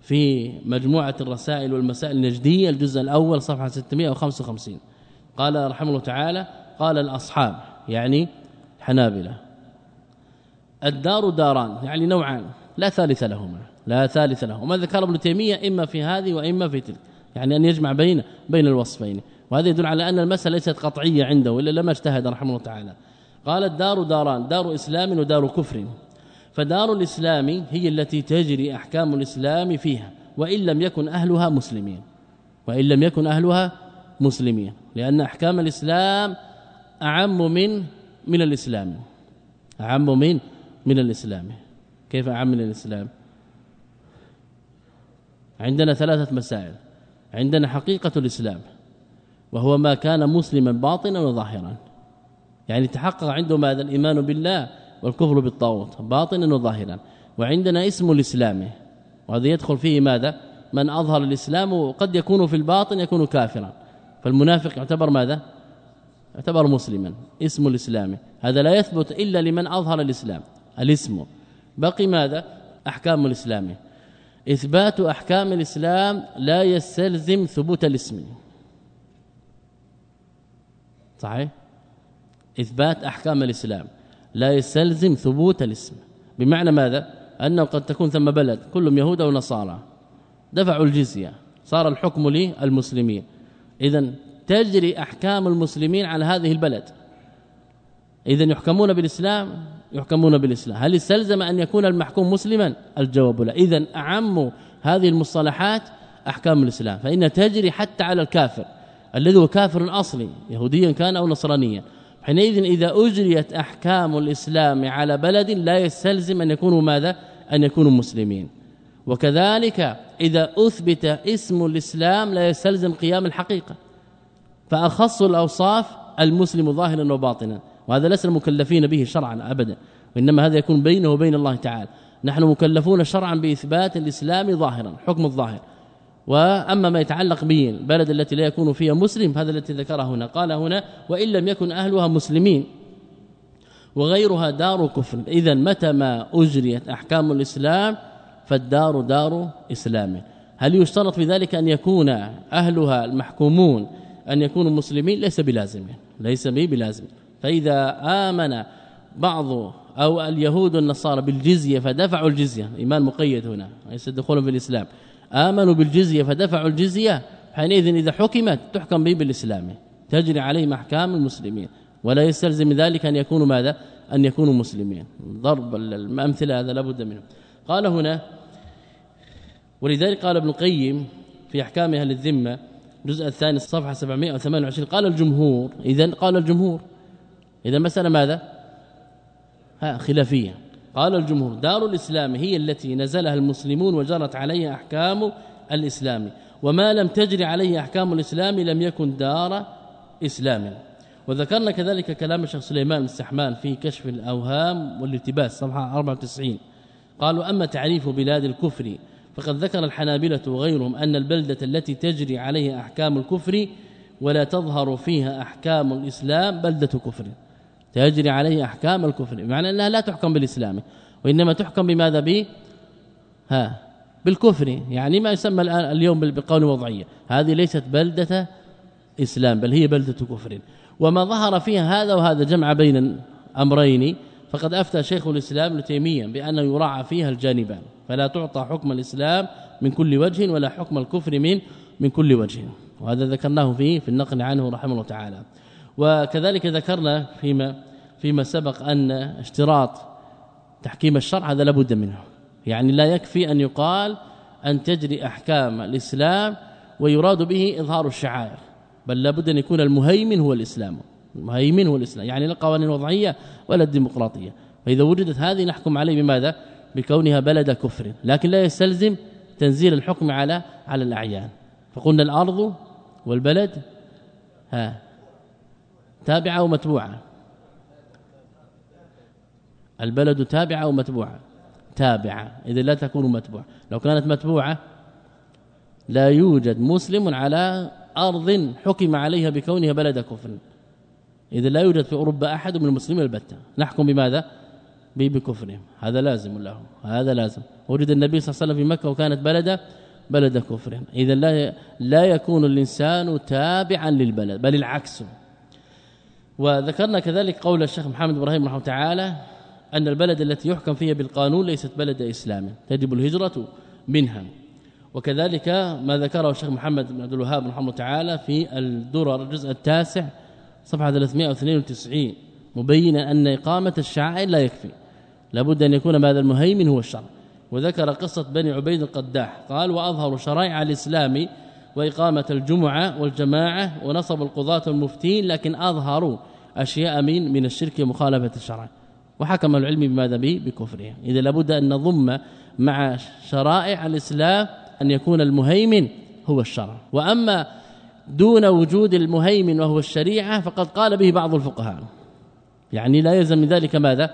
في مجموعة الرسائل والمسائل النجدية الجزء الأول صفحة 655 قال رحمه الله تعالى قال الأصحاب يعني حنابلة الدار داران يعني نوعان لا ثالث لهما. لا ثالث لهما وما ذكر ابن تيمية؟ إما في هذه وإما في تلك. يعني أن يجمع بين بين الوصفين. وهذا يدل على أن المسألة ليست قطعية عنده إلا لما اجتهد رحمه الله تعالى. قال الدار داران دار إسلام ودار كفر. فدار الإسلام هي التي تجري أحكام الإسلام فيها وإن لم يكن أهلها مسلمين. وإن لم يكن أهلها مسلمين. لأن أحكام الإسلام أعم من من الإسلام. أعم من من الإسلام. كيف أعم من الإسلام؟ عندنا ثلاثة مسائل. عندنا حقيقة الإسلام وهو ما كان مسلما باطنا وظاهرا. يعني تحقق عنده ماذا؟ الإيمان بالله والكفر بالطاغوت باطنا وظاهرا. وعندنا اسم الإسلام وهذا يدخل فيه ماذا؟ من أظهر الإسلام وقد يكون في الباطن يكون كافرا. فالمنافق يعتبر ماذا؟ يعتبر مسلما. اسم الإسلام هذا لا يثبت إلا لمن أظهر الإسلام. الاسم بقي ماذا؟ أحكام الإسلام. إثبات أحكام الإسلام لا يستلزم ثبوت الاسم. صحيح؟ إثبات أحكام الإسلام لا يستلزم ثبوت الاسم. بمعنى ماذا؟ أنه قد تكون ثم بلد كلهم يهود أو نصارى. دفعوا الجزية. صار الحكم للمسلمين إذا تجري أحكام المسلمين على هذه البلد. إذا يحكمون بالإسلام يحكمون بالإسلام. هل استلزم أن يكون المحكوم مسلما؟ الجواب لا. إذا أعم هذه المصطلحات أحكام الإسلام. فإن تجري حتى على الكافر. الذي هو كافر أصلي يهوديا كان أو نصرانيا. حينئذ إذا أجريت أحكام الإسلام على بلد لا يستلزم أن يكونوا ماذا؟ أن يكونوا مسلمين. وكذلك إذا أثبت اسم الإسلام لا يستلزم قيام الحقيقة. فأخص الأوصاف المسلم ظاهرا وباطنا. وهذا لسنا مكلفين به شرعا ابدا وإنما هذا يكون بينه وبين الله تعالى. نحن مكلفون شرعا بإثبات الإسلام ظاهرا حكم الظاهر. وأما ما يتعلق به البلد التي لا يكون فيها مسلم هذا التي ذكره هنا. قال هنا وإن لم يكن أهلها مسلمين وغيرها دار كفر. اذا متى ما أجريت أحكام الإسلام فالدار دار إسلام. هل يشترط في ذلك أن يكون أهلها المحكومون أن يكونوا مسلمين؟ ليس بلازم ليس بلازم. فإذا آمن بعض أو اليهود والنصارى بالجزية فدفعوا الجزية. إيمان مقيد هنا ليس دخولهم في الإسلام. آمنوا بالجزية فدفعوا الجزية حينئذ إذا حكمت تحكم به بالإسلام. تجري عليهم أحكام المسلمين. ولا يستلزم ذلك أن يكونوا ماذا؟ أن يكونوا مسلمين. ضرب الأمثلة هذا لابد منه. قال هنا ولذلك قال ابن القيم في أحكام أهل الذمة الجزء الثاني الصفحه 728 قال الجمهور اذا قال الجمهور إذا مسألة ماذا؟ ها خلافية. قال الجمهور دار الإسلام هي التي نزلها المسلمون وجرت عليها أحكام الإسلام. وما لم تجري عليه أحكام الإسلام لم يكن دار إسلام. وذكرنا كذلك كلام الشيخ سليمان السحمان في كشف الأوهام والالتباس صفحة 94 قالوا أما تعريف بلاد الكفر فقد ذكر الحنابلة وغيرهم أن البلدة التي تجري عليها أحكام الكفر ولا تظهر فيها أحكام الإسلام بلدة كفر. تجري عليه أحكام الكفر بمعنى أنها لا تحكم بالإسلام. وإنما تحكم بماذا؟ به ها بالكفر. يعني ما يسمى الان اليوم بالقول الوضعيه هذه ليست بلدة إسلام بل هي بلدة كفر. وما ظهر فيها هذا وهذا جمع بين امرين فقد أفتى شيخ الإسلام ابن تيمية بأنه يراعى فيها الجانبان. فلا تعطى حكم الإسلام من كل وجه ولا حكم الكفر من من كل وجه. وهذا ذكرناه فيه في النقل عنه رحمه الله تعالى. وكذلك ذكرنا فيما فيما سبق أن اشتراط تحكيم الشرع هذا لابد منه. يعني لا يكفي أن يقال أن تجري أحكام الإسلام ويراد به إظهار الشعائر بل لابد أن يكون المهيمن هو الإسلام. المهيمن هو الإسلام يعني لا القوانين الوضعية ولا الديمقراطية فإذا وجدت هذه نحكم عليه بماذا؟ بكونها بلد كفر لكن لا يستلزم تنزيل الحكم على على الأعيان. فقلنا الأرض والبلد ها تابعة ومتبوعه البلد تابعة أو متبوعة؟ تابعة إذا لا تكون متبوعة. لو كانت متبوعة لا يوجد مسلم على أرض حكم عليها بكونها بلد كفر. إذا لا يوجد في أوروبا أحد من المسلمين البتة. نحكم بماذا؟ بكفرهم. هذا لازم له هذا لازم. وجد النبي صلى الله عليه وسلم في مكة وكانت بلد بلد كفر إذا لا لا يكون الإنسان تابعا للبلد بل العكس. وذكرنا كذلك قول الشيخ محمد إبراهيم رحمه تعالى أن البلد التي يحكم فيها بالقانون ليست بلد إسلام تجب الهجرة منها. وكذلك ما ذكره الشيخ محمد بن عبد الوهاب رحمه الله تعالى في الدرر الجزء التاسع صفحة 392 مبينا أن إقامة الشعائر لا يكفي لابد أن يكون هذا المهيمن هو الشرع وذكر قصة بني عبيد القداح قال وأظهر شرائع الإسلام وإقامة الجمعة والجماعة ونصب القضاة المفتين لكن أظهروا أشياء من من الشرك ومخالفة الشرع. وحكم العلم بماذا به؟ بكفره. إذا لابد أن نضم مع شرائع الإسلام أن يكون المهيمن هو الشرع. وأما دون وجود المهيمن وهو الشريعة فقد قال به بعض الفقهاء. يعني لا يلزم من ذلك ماذا؟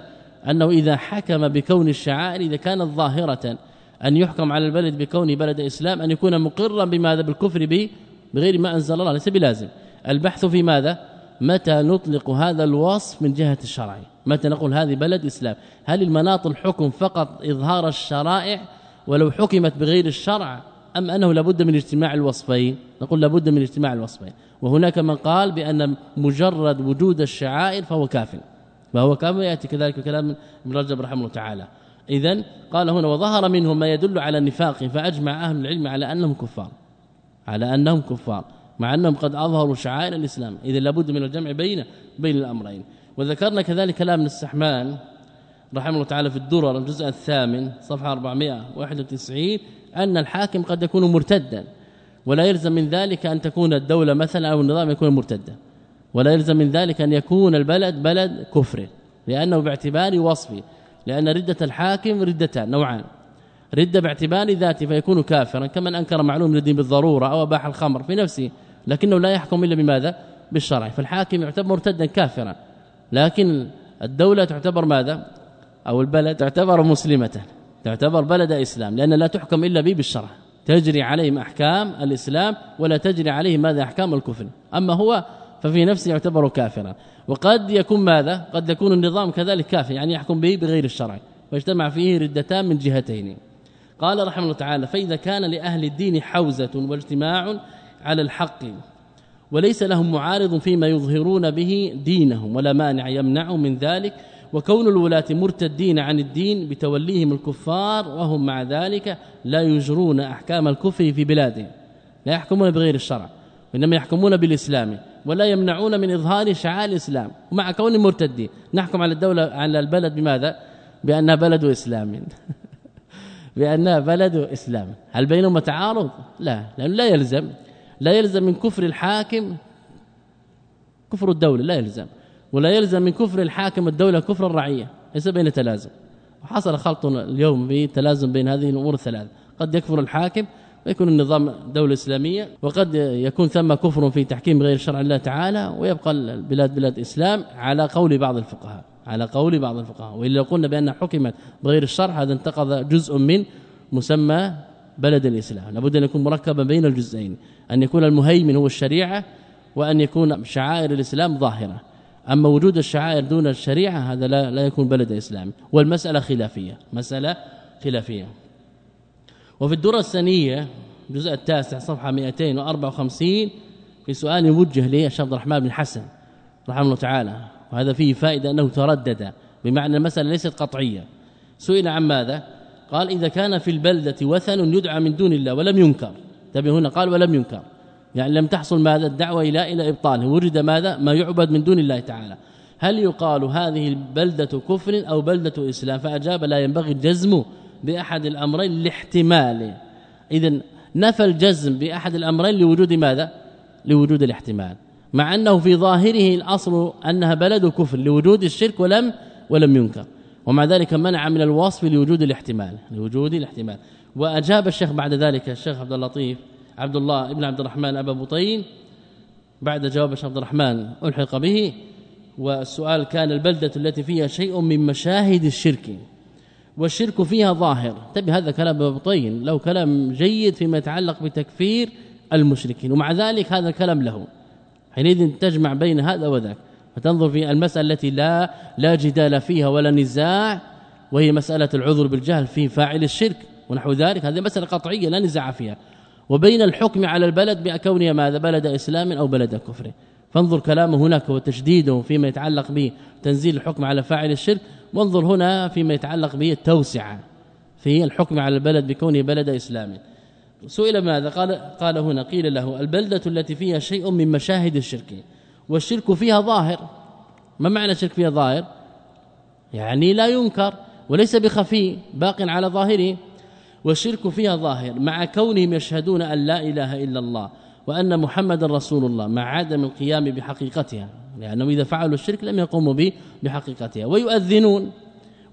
أنه إذا حكم بكون الشعائر إذا كانت ظاهرة أن يحكم على البلد بكونه بلد إسلام أن يكون مقرا بماذا؟ بالكفر به بغير ما أنزل الله ليس بلازم. البحث في ماذا؟ متى نطلق هذا الوصف من جهة الشرع؟ متى نقول هذه بلد إسلام؟ هل المناط الحكم فقط إظهار الشرائع ولو حكمت بغير الشرع أم أنه لابد من اجتماع الوصفين؟ نقول لابد من اجتماع الوصفين. وهناك من قال بأن مجرد وجود الشعائر فهو كاف. فهو كما ياتي كذلك كلام ابن رجب رحمه الله تعالى. اذا قال هنا وظهر منهم ما يدل على النفاق فأجمع أهل العلم على أنهم كفار. على أنهم كفار. مع أنهم قد أظهروا شعائر الإسلام. إذا لابد من الجمع بين بين الأمرين. وذكرنا كذلك كلام السحمان رحمه الله تعالى في الدرر الجزء الثامن صفحة 491 أن الحاكم قد يكون مرتدا ولا يلزم من ذلك أن تكون الدولة مثلا أو النظام يكون مرتدا. ولا يلزم من ذلك أن يكون البلد بلد كفر لأنه باعتبار وصفه لأن ردة الحاكم ردتان نوعان. ردة باعتبار ذاته فيكون كافرا كمن أنكر معلوم الدين بالضرورة أو أباح الخمر في نفسه. لكنه لا يحكم إلا بماذا؟ بالشرع. فالحاكم يعتبر مرتدا كافرا. لكن الدولة تعتبر ماذا؟ أو البلد تعتبر مسلمة. تعتبر بلد إسلام لأن لا تحكم إلا به بالشرع. تجري عليهم أحكام الإسلام ولا تجري عليهم ماذا؟ أحكام الكفر. أما هو ففي نفسه يعتبر كافرا. وقد يكون ماذا؟ قد يكون النظام كذلك كافر يعني يحكم به بغير الشرع. واجتمع فيه ردتان من جهتين. قال رحمه الله تعالى فإذا كان لأهل الدين حوزة واجتماع على الحق وليس لهم معارض فيما يظهرون به دينهم ولا مانع يمنع من ذلك. وكون الولاة مرتدين عن الدين بتوليهم الكفار وهم مع ذلك لا يجرون أحكام الكفر في بلادهم. لا يحكمون بغير الشرع وإنما يحكمون بالإسلام ولا يمنعون من إظهار شعائر الإسلام. ومع كون مرتدين نحكم على الدولة على البلد بماذا؟ بأنها بلد إسلام. بأنها بلد إسلام. هل بينهما تعارض؟ لا لأنه لا يلزم. لا يلزم من كفر الحاكم كفر الدولة لا يلزم. ولا يلزم من كفر الحاكم الدولة كفر الرعية. ليس بين تلازم. وحصل خلط اليوم في تلازم بين هذه الأمور الثلاث قد يكفر الحاكم ويكون النظام دولة إسلامية وقد يكون ثم كفر في تحكيم غير شرع الله تعالى ويبقى البلاد بلاد إسلام على قول بعض الفقهاء. على قول بعض الفقهاء. وإلا قلنا بأن حكمت بغير الشرع هذا انتقض جزء من مسمى بلد الإسلام. لابد أن يكون مركبا بين الجزئين. أن يكون المهيمن هو الشريعة وأن يكون شعائر الإسلام ظاهرة. أما وجود الشعائر دون الشريعة هذا لا لا يكون بلد اسلامي والمسألة خلافية. مسألة خلافية. وفي الدرة الثانية الجزء التاسع صفحة 254 في سؤال موجه للشيخ عبد الرحمن بن حسن رحمه الله تعالى. وهذا فيه فائدة أنه تردد بمعنى المسألة ليست قطعية. سئل عن ماذا؟ قال إذا كان في البلدة وثن يدعى من دون الله ولم ينكر. تبي هنا قال ولم ينكر. يعني لم تحصل ماذا؟ الدعوة إلى إلى ابطاله وجد ماذا؟ ما يعبد من دون الله تعالى. هل يقال هذه البلدة كفر أو بلدة إسلام؟ فأجاب لا ينبغي الجزم بأحد الأمرين لاحتمال. اذا نفى الجزم بأحد الأمرين لوجود ماذا؟ لوجود الاحتمال. مع أنه في ظاهره الأصل أنها بلد كفر لوجود الشرك ولم ولم ينكر. ومع ذلك منع من الوصف لوجود الاحتمال لوجود الاحتمال. وأجاب الشيخ بعد ذلك الشيخ عبد اللطيف عبد الله ابن عبد الرحمن أبا بطين بعد جواب الشيخ عبد الرحمن ألحق به والسؤال كان البلدة التي فيها شيء من مشاهد الشرك والشرك فيها ظاهر. تبي هذا كلام أبو بطين له كلام جيد فيما يتعلق بتكفير المشركين ومع ذلك هذا الكلام له. حينئذ تجمع بين هذا وذاك. فتنظر في المسألة التي لا لا جدال فيها ولا نزاع وهي مسألة العذر بالجهل في فاعل الشرك ونحو ذلك. هذه مسألة قطعية لا نزاع فيها. وبين الحكم على البلد بكونه ماذا؟ بلد إسلام أو بلد كفر. فانظر كلامه هناك وتشديده فيما يتعلق به تنزيل الحكم على فاعل الشرك وانظر هنا فيما يتعلق به التوسعة في الحكم على البلد بكونه بلد إسلام. سئل ماذا؟ قال قال هنا قيل له البلدة التي فيها شيء من مشاهد الشرك. والشرك فيها ظاهر. ما معنى الشرك فيها ظاهر؟ يعني لا ينكر وليس بخفي باق على ظاهره. والشرك فيها ظاهر مع كونهم يشهدون أن لا إله إلا الله وأن محمد رسول الله مع عدم القيام بحقيقتها. لأنهم إذا فعلوا الشرك لم يقوموا به بحقيقتها. ويؤذنون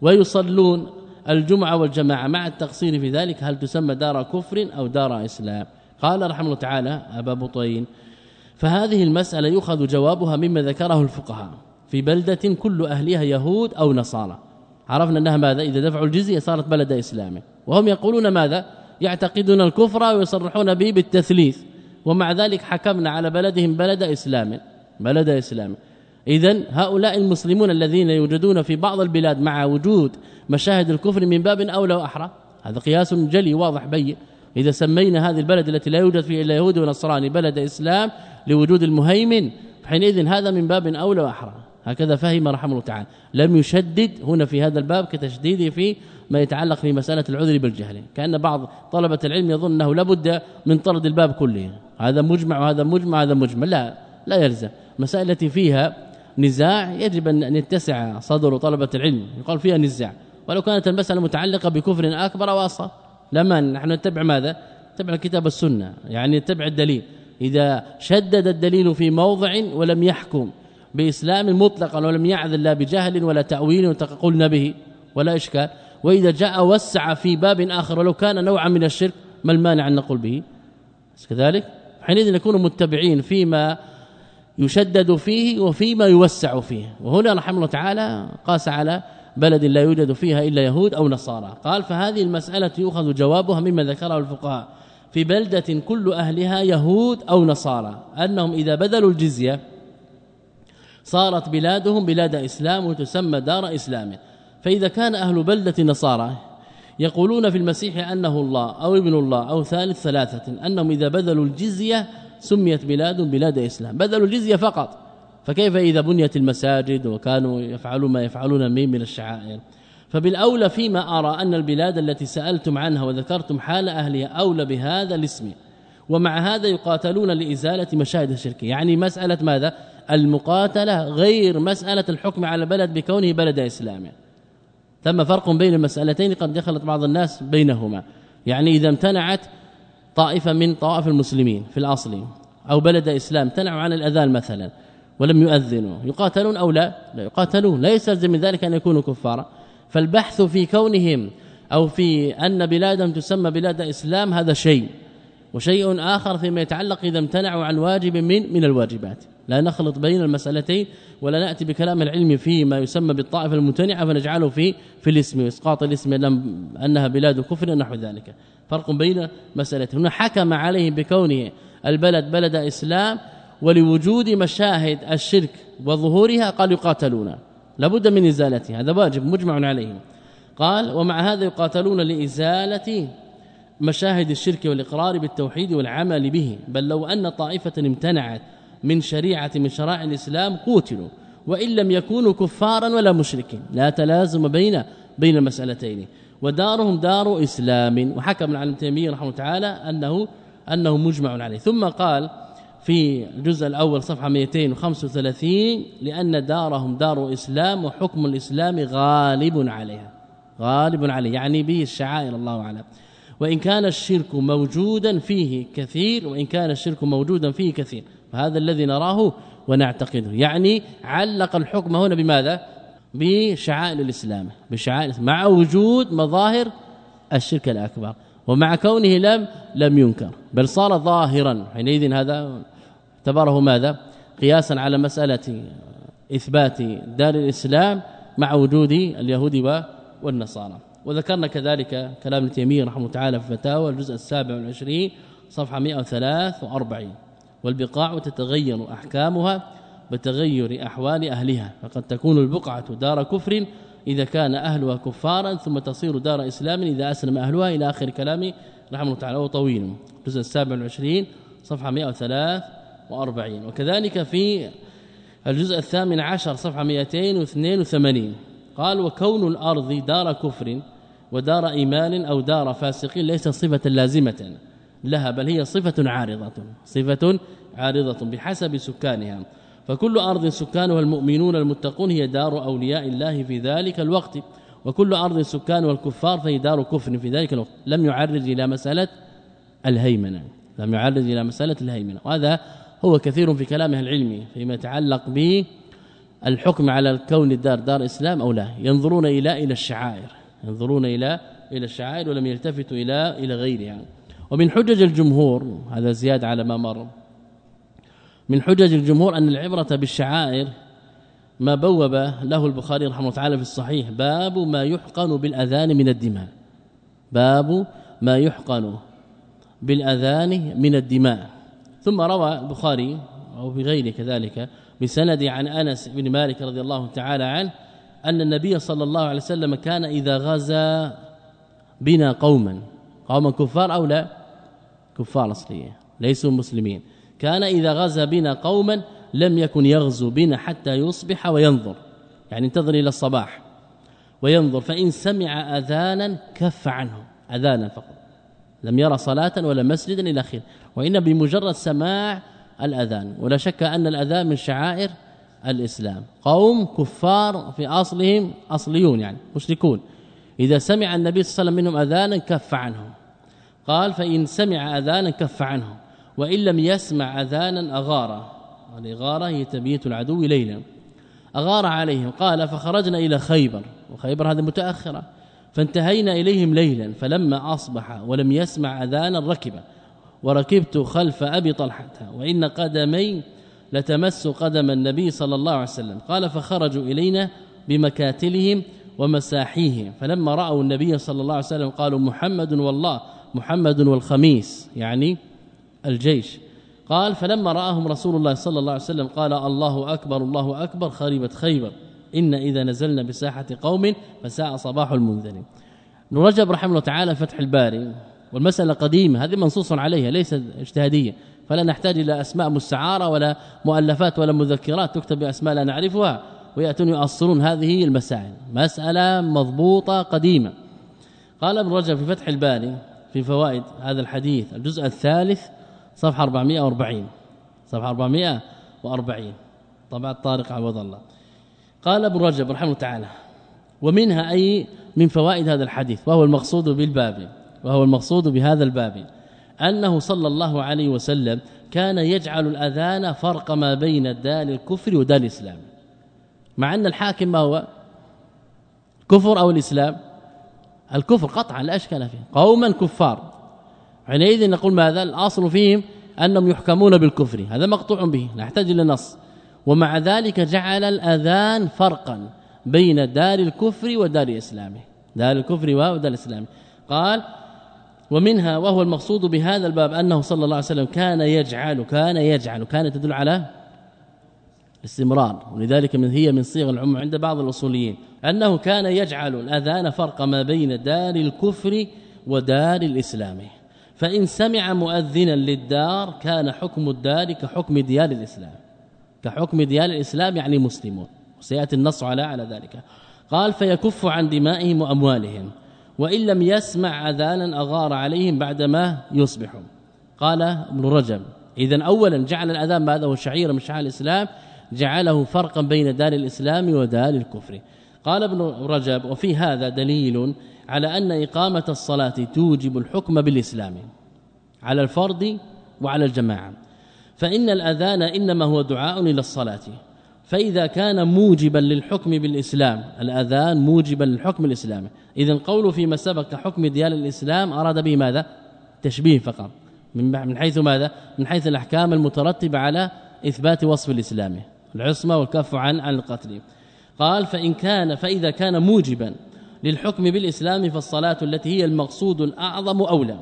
ويصلون الجمعة والجماعة مع التقصير في ذلك. هل تسمى دار كفر أو دار إسلام؟ قال رحمه الله تعالى أبا بطين فهذه المسألة يؤخذ جوابها مما ذكره الفقهاء. في بلدة كل أهلها يهود أو نصارى. عرفنا أنها ماذا؟ إذا دفعوا الجزية صارت بلد إسلامي. وهم يقولون ماذا؟ يعتقدون الكفر ويصرحون به بالتثليث. ومع ذلك حكمنا على بلدهم بلد إسلام. بلد إسلام. اذا هؤلاء المسلمون الذين يوجدون في بعض البلاد مع وجود مشاهد الكفر من باب أولى وأحرى هذا قياس جلي واضح بين إذا سمينا هذه البلد التي لا يوجد فيها إلا يهود ونصراني بلد إسلام لوجود المهيمن حينئذ هذا من باب أولى وأحرى. هكذا فهم رحمه الله تعالى. لم يشدد هنا في هذا الباب كتشديده في ما يتعلق في مسألة العذر بالجهل. كأن بعض طلبة العلم يظن أنه لابد من طرد الباب كله. هذا مجمع وهذا مجمع هذا مجمل لا لا يلزم. مسائل التي فيها نزاع يجب أن يتسع صدر طلبة العلم. يقال فيها نزاع. ولو كانت المسألة متعلقة بكفر أكبر وأصغر. لما نحن نتبع ماذا؟ نتبع الكتاب والسنة يعني نتبع الدليل. إذا شدد الدليل في موضع ولم يحكم بإسلام مطلقا ولم يعذل لا بجهل ولا تأويل وتقولن به ولا إشكال. وإذا جاء وسع في باب آخر ولو كان نوعا من الشرك ما المانع أن نقول به؟ كذلك؟ حينئذ نكون متبعين فيما يشدد فيه وفيما يوسع فيه. وهنا رحمه الله تعالى قاس على بلد لا يوجد فيها إلا يهود أو نصارى. قال فهذه المسألة يؤخذ جوابها مما ذكره الفقهاء. في بلدة كل أهلها يهود أو نصارى. أنهم إذا بذلوا الجزية صارت بلادهم بلاد إسلام وتسمى دار إسلام. فإذا كان أهل بلدة نصارى يقولون في المسيح أنه الله أو ابن الله أو ثالث ثلاثة أنهم إذا بذلوا الجزية سميت بلاد بلاد إسلام. بذلوا الجزية فقط. فكيف إذا بنيت المساجد وكانوا يفعلون ما يفعلون من من الشعائر؟ فبالأولى فيما أرى أن البلاد التي سألتم عنها وذكرتم حال أهلها أولى بهذا الاسم ومع هذا يقاتلون لإزالة مشاهد الشرك يعني مسألة ماذا؟ المقاتلة غير مسألة الحكم على بلد بكونه بلد إسلامي. ثم فرق بين المسألتين قد دخلت بعض الناس بينهما. يعني إذا امتنعت طائفة من طوائف المسلمين في الأصل أو بلد إسلام امتنعوا عن الأذان مثلا. ولم يؤذنوا. يقاتلون أو لا؟ لا يقاتلون. لا يستلزم من ذلك أن يكونوا كفارا. فالبحث في كونهم أو في أن بلادهم تسمى بلاد إسلام هذا شيء. وشيء آخر فيما يتعلق إذا امتنعوا عن واجب من من الواجبات. لا نخلط بين المسألتين ولا نأتي بكلام العلم فيما يسمى بالطائفة الممتنعة فنجعله في في الاسم واسقاط الاسم أنها بلاد كفر نحو ذلك. فرق بين مسألتين. هنا حكم عليه بكونه البلد بلد إسلام ولوجود مشاهد الشرك وظهورها قال يقاتلون. لابد من إزالتها. هذا واجب مجمع عليه قال ومع هذا يقاتلون لإزالة مشاهد الشرك والإقرار بالتوحيد والعمل به. بل لو أن طائفة امتنعت من شريعة من شرائع الإسلام قوتلوا. وإن لم يكونوا كفارا ولا مشركين. لا تلازم بين بين المسألتين. ودارهم دار إسلام. وحكم عن تيمية رحمه الله تعالى أنه أنه مجمع عليه. ثم قال في الجزء الأول صفحة 235 لأن دارهم دار إسلام وحكم الإسلام غالب عليها. غالب عليه يعني به الشعائر الله أعلم. وإن كان الشرك موجودا فيه كثير وإن كان الشرك موجودا فيه كثير فهذا الذي نراه ونعتقده. يعني علق الحكم هنا بماذا؟ بشعائر الإسلام بشعائر مع وجود مظاهر الشرك الأكبر. ومع كونه لم لم ينكر بل صار ظاهرا حينئذ هذا اعتبره ماذا؟ قياسا على مسألة إثبات دار الإسلام مع وجود اليهود والنصارى. وذكرنا كذلك كلام تيمية رحمه تعالى في فتاوى الجزء السابع والعشرين صفحة 143 والبقاع تتغير أحكامها بتغير أحوال أهلها. فقد تكون البقعة دار كفر إذا كان أهلها كفارا ثم تصير دار إسلام إذا أسلم أهلها إلى آخر كلام رحمه الله تعالى وطويل. الجزء السابع والعشرين صفحة 103 وأربعين. وكذلك في الجزء الثامن عشر صفحة 282 قال وكون الأرض دار كفر ودار إيمان أو دار فاسق ليس صفة لازمة لها بل هي صفة عارضة صفة عارضة بحسب سكانها. فكل أرض سكانها المؤمنون المتقون هي دار أولياء الله في ذلك الوقت وكل أرض سكانها الكفار فهي دار كفر في ذلك الوقت. لم يعرج إلى مسألة الهيمنة لم يعرج إلى مسألة الهيمنة. وهذا هو كثير في كلامه العلمي فيما يتعلق به الحكم على الكون الدار دار اسلام أو لا. ينظرون إلى إلى الشعائر. ينظرون إلى إلى الشعائر ولم يلتفتوا إلى إلى غيرها. ومن حجج الجمهور هذا زياده على ما مر. من حجج الجمهور أن العبرة بالشعائر ما بوب له البخاري رحمه الله تعالى في الصحيح. باب ما يحقن بالأذان من الدماء. باب ما يحقن بالأذان من الدماء. ثم روى البخاري أو بغيره كذلك بسند عن أنس بن مالك رضي الله تعالى عنه أن النبي صلى الله عليه وسلم كان إذا غزا بنا قوما قوما كفار أو لا؟ كفار أصلية ليسوا مسلمين. كان إذا غزا بنا قوما لم يكن يغزو بنا حتى يصبح وينظر. يعني انتظر إلى الصباح وينظر فإن سمع آذانا كف عنه آذانا فقط. لم يرى صلاة ولا مسجدا إلى آخره وإن بمجرد سماع الأذان ولا شك أن الأذان من شعائر الإسلام. قوم كفار في أصلهم أصليون يعني مشركون. إذا سمع النبي صلى الله عليه وسلم منهم أذانا كف عنهم. قال فإن سمع أذانا كف عنهم وإن لم يسمع أذانا أغار. الاغاره هي تبييت العدو ليلا. أغار عليهم. قال فخرجنا إلى خيبر. وخيبر هذه متأخرة. فانتهينا إليهم ليلا فلما أصبح ولم يسمع أذانا ركب وركبت خلف أبي طلحة وإن قدمي لتمس قدم النبي صلى الله عليه وسلم. قال فخرجوا إلينا بمكاتلهم ومساحيهم. فلما رأوا النبي صلى الله عليه وسلم قالوا محمد والله محمد والخميس يعني الجيش. قال فلما رآهم رسول الله صلى الله عليه وسلم قال الله أكبر الله أكبر خربت خيبر. إن إذا نزلنا بساحة قوم فساء صباح المنذرين. نرجب رحمه الله تعالى فتح الباري والمسألة قديمة هذه منصوص عليها ليست اجتهادية. فلا نحتاج إلى أسماء مستعارة ولا مؤلفات ولا مذكرات تكتب بأسماء لا نعرفها ويأتون يؤصلون هذه المسائل. مسألة مضبوطة قديمة. قال ابن رجب في فتح الباري في فوائد هذا الحديث الجزء الثالث صفحة 440 صفحة 440 طبعا طارق عوض الله. قال ابن رجب رحمه الله تعالى ومنها أي من فوائد هذا الحديث وهو المقصود بالباب وهو المقصود بهذا الباب أنه صلى الله عليه وسلم كان يجعل الأذان فرق ما بين الدال الكفر ودال الإسلام. مع أن الحاكم ما هو؟ كفر أو الإسلام؟ الكفر قطعا لا إشكال فيه. قوما كفار. حينئذ نقول ماذا؟ الأصل فيهم أنهم يحكمون بالكفر. هذا مقطوع به نحتاج إلى نص. ومع ذلك جعل الأذان فرقا بين دار الكفر ودار الإسلام. دار الكفر ودار الإسلام. قال ومنها وهو المقصود بهذا الباب أنه صلى الله عليه وسلم كان يجعل كان يجعل كان تدل على استمرار ولذلك من هي من صيغ العموم عند بعض الأصوليين. أنه كان يجعل الأذان فرق ما بين دار الكفر ودار الإسلام. فإن سمع مؤذنا للدار كان حكم الدار كحكم ديار الإسلام. كحكم ديار الإسلام يعني مسلمون وسيأتي النص على على ذلك. قال فيكف عن دمائهم وأموالهم وإن لم يسمع أذانا أغار عليهم بعدما يصبحوا قال ابن رجب اذا اولا جعل الأذان ماذا هو شعير من شعائر الإسلام جعله فرقا بين دار الإسلام ودار الكفر. قال ابن رجب وفي هذا دليل على أن إقامة الصلاة توجب الحكم بالإسلام على الفرد وعلى الجماعة. فإن الأذان إنما هو دعاء إلى الصلاة. فإذا كان موجبا للحكم بالإسلام الأذان موجبا للحكم الإسلامي إذا قول فيما سبق حكم ديال الإسلام أراد به ماذا؟ تشبيه فقط. من حيث ماذا؟ من حيث الأحكام المترتبة على إثبات وصف الإسلامي العصمة والكف عن عن القتل. قال فإن كان فإذا كان موجبا للحكم بالإسلام فالصلاة التي هي المقصود الأعظم أولى.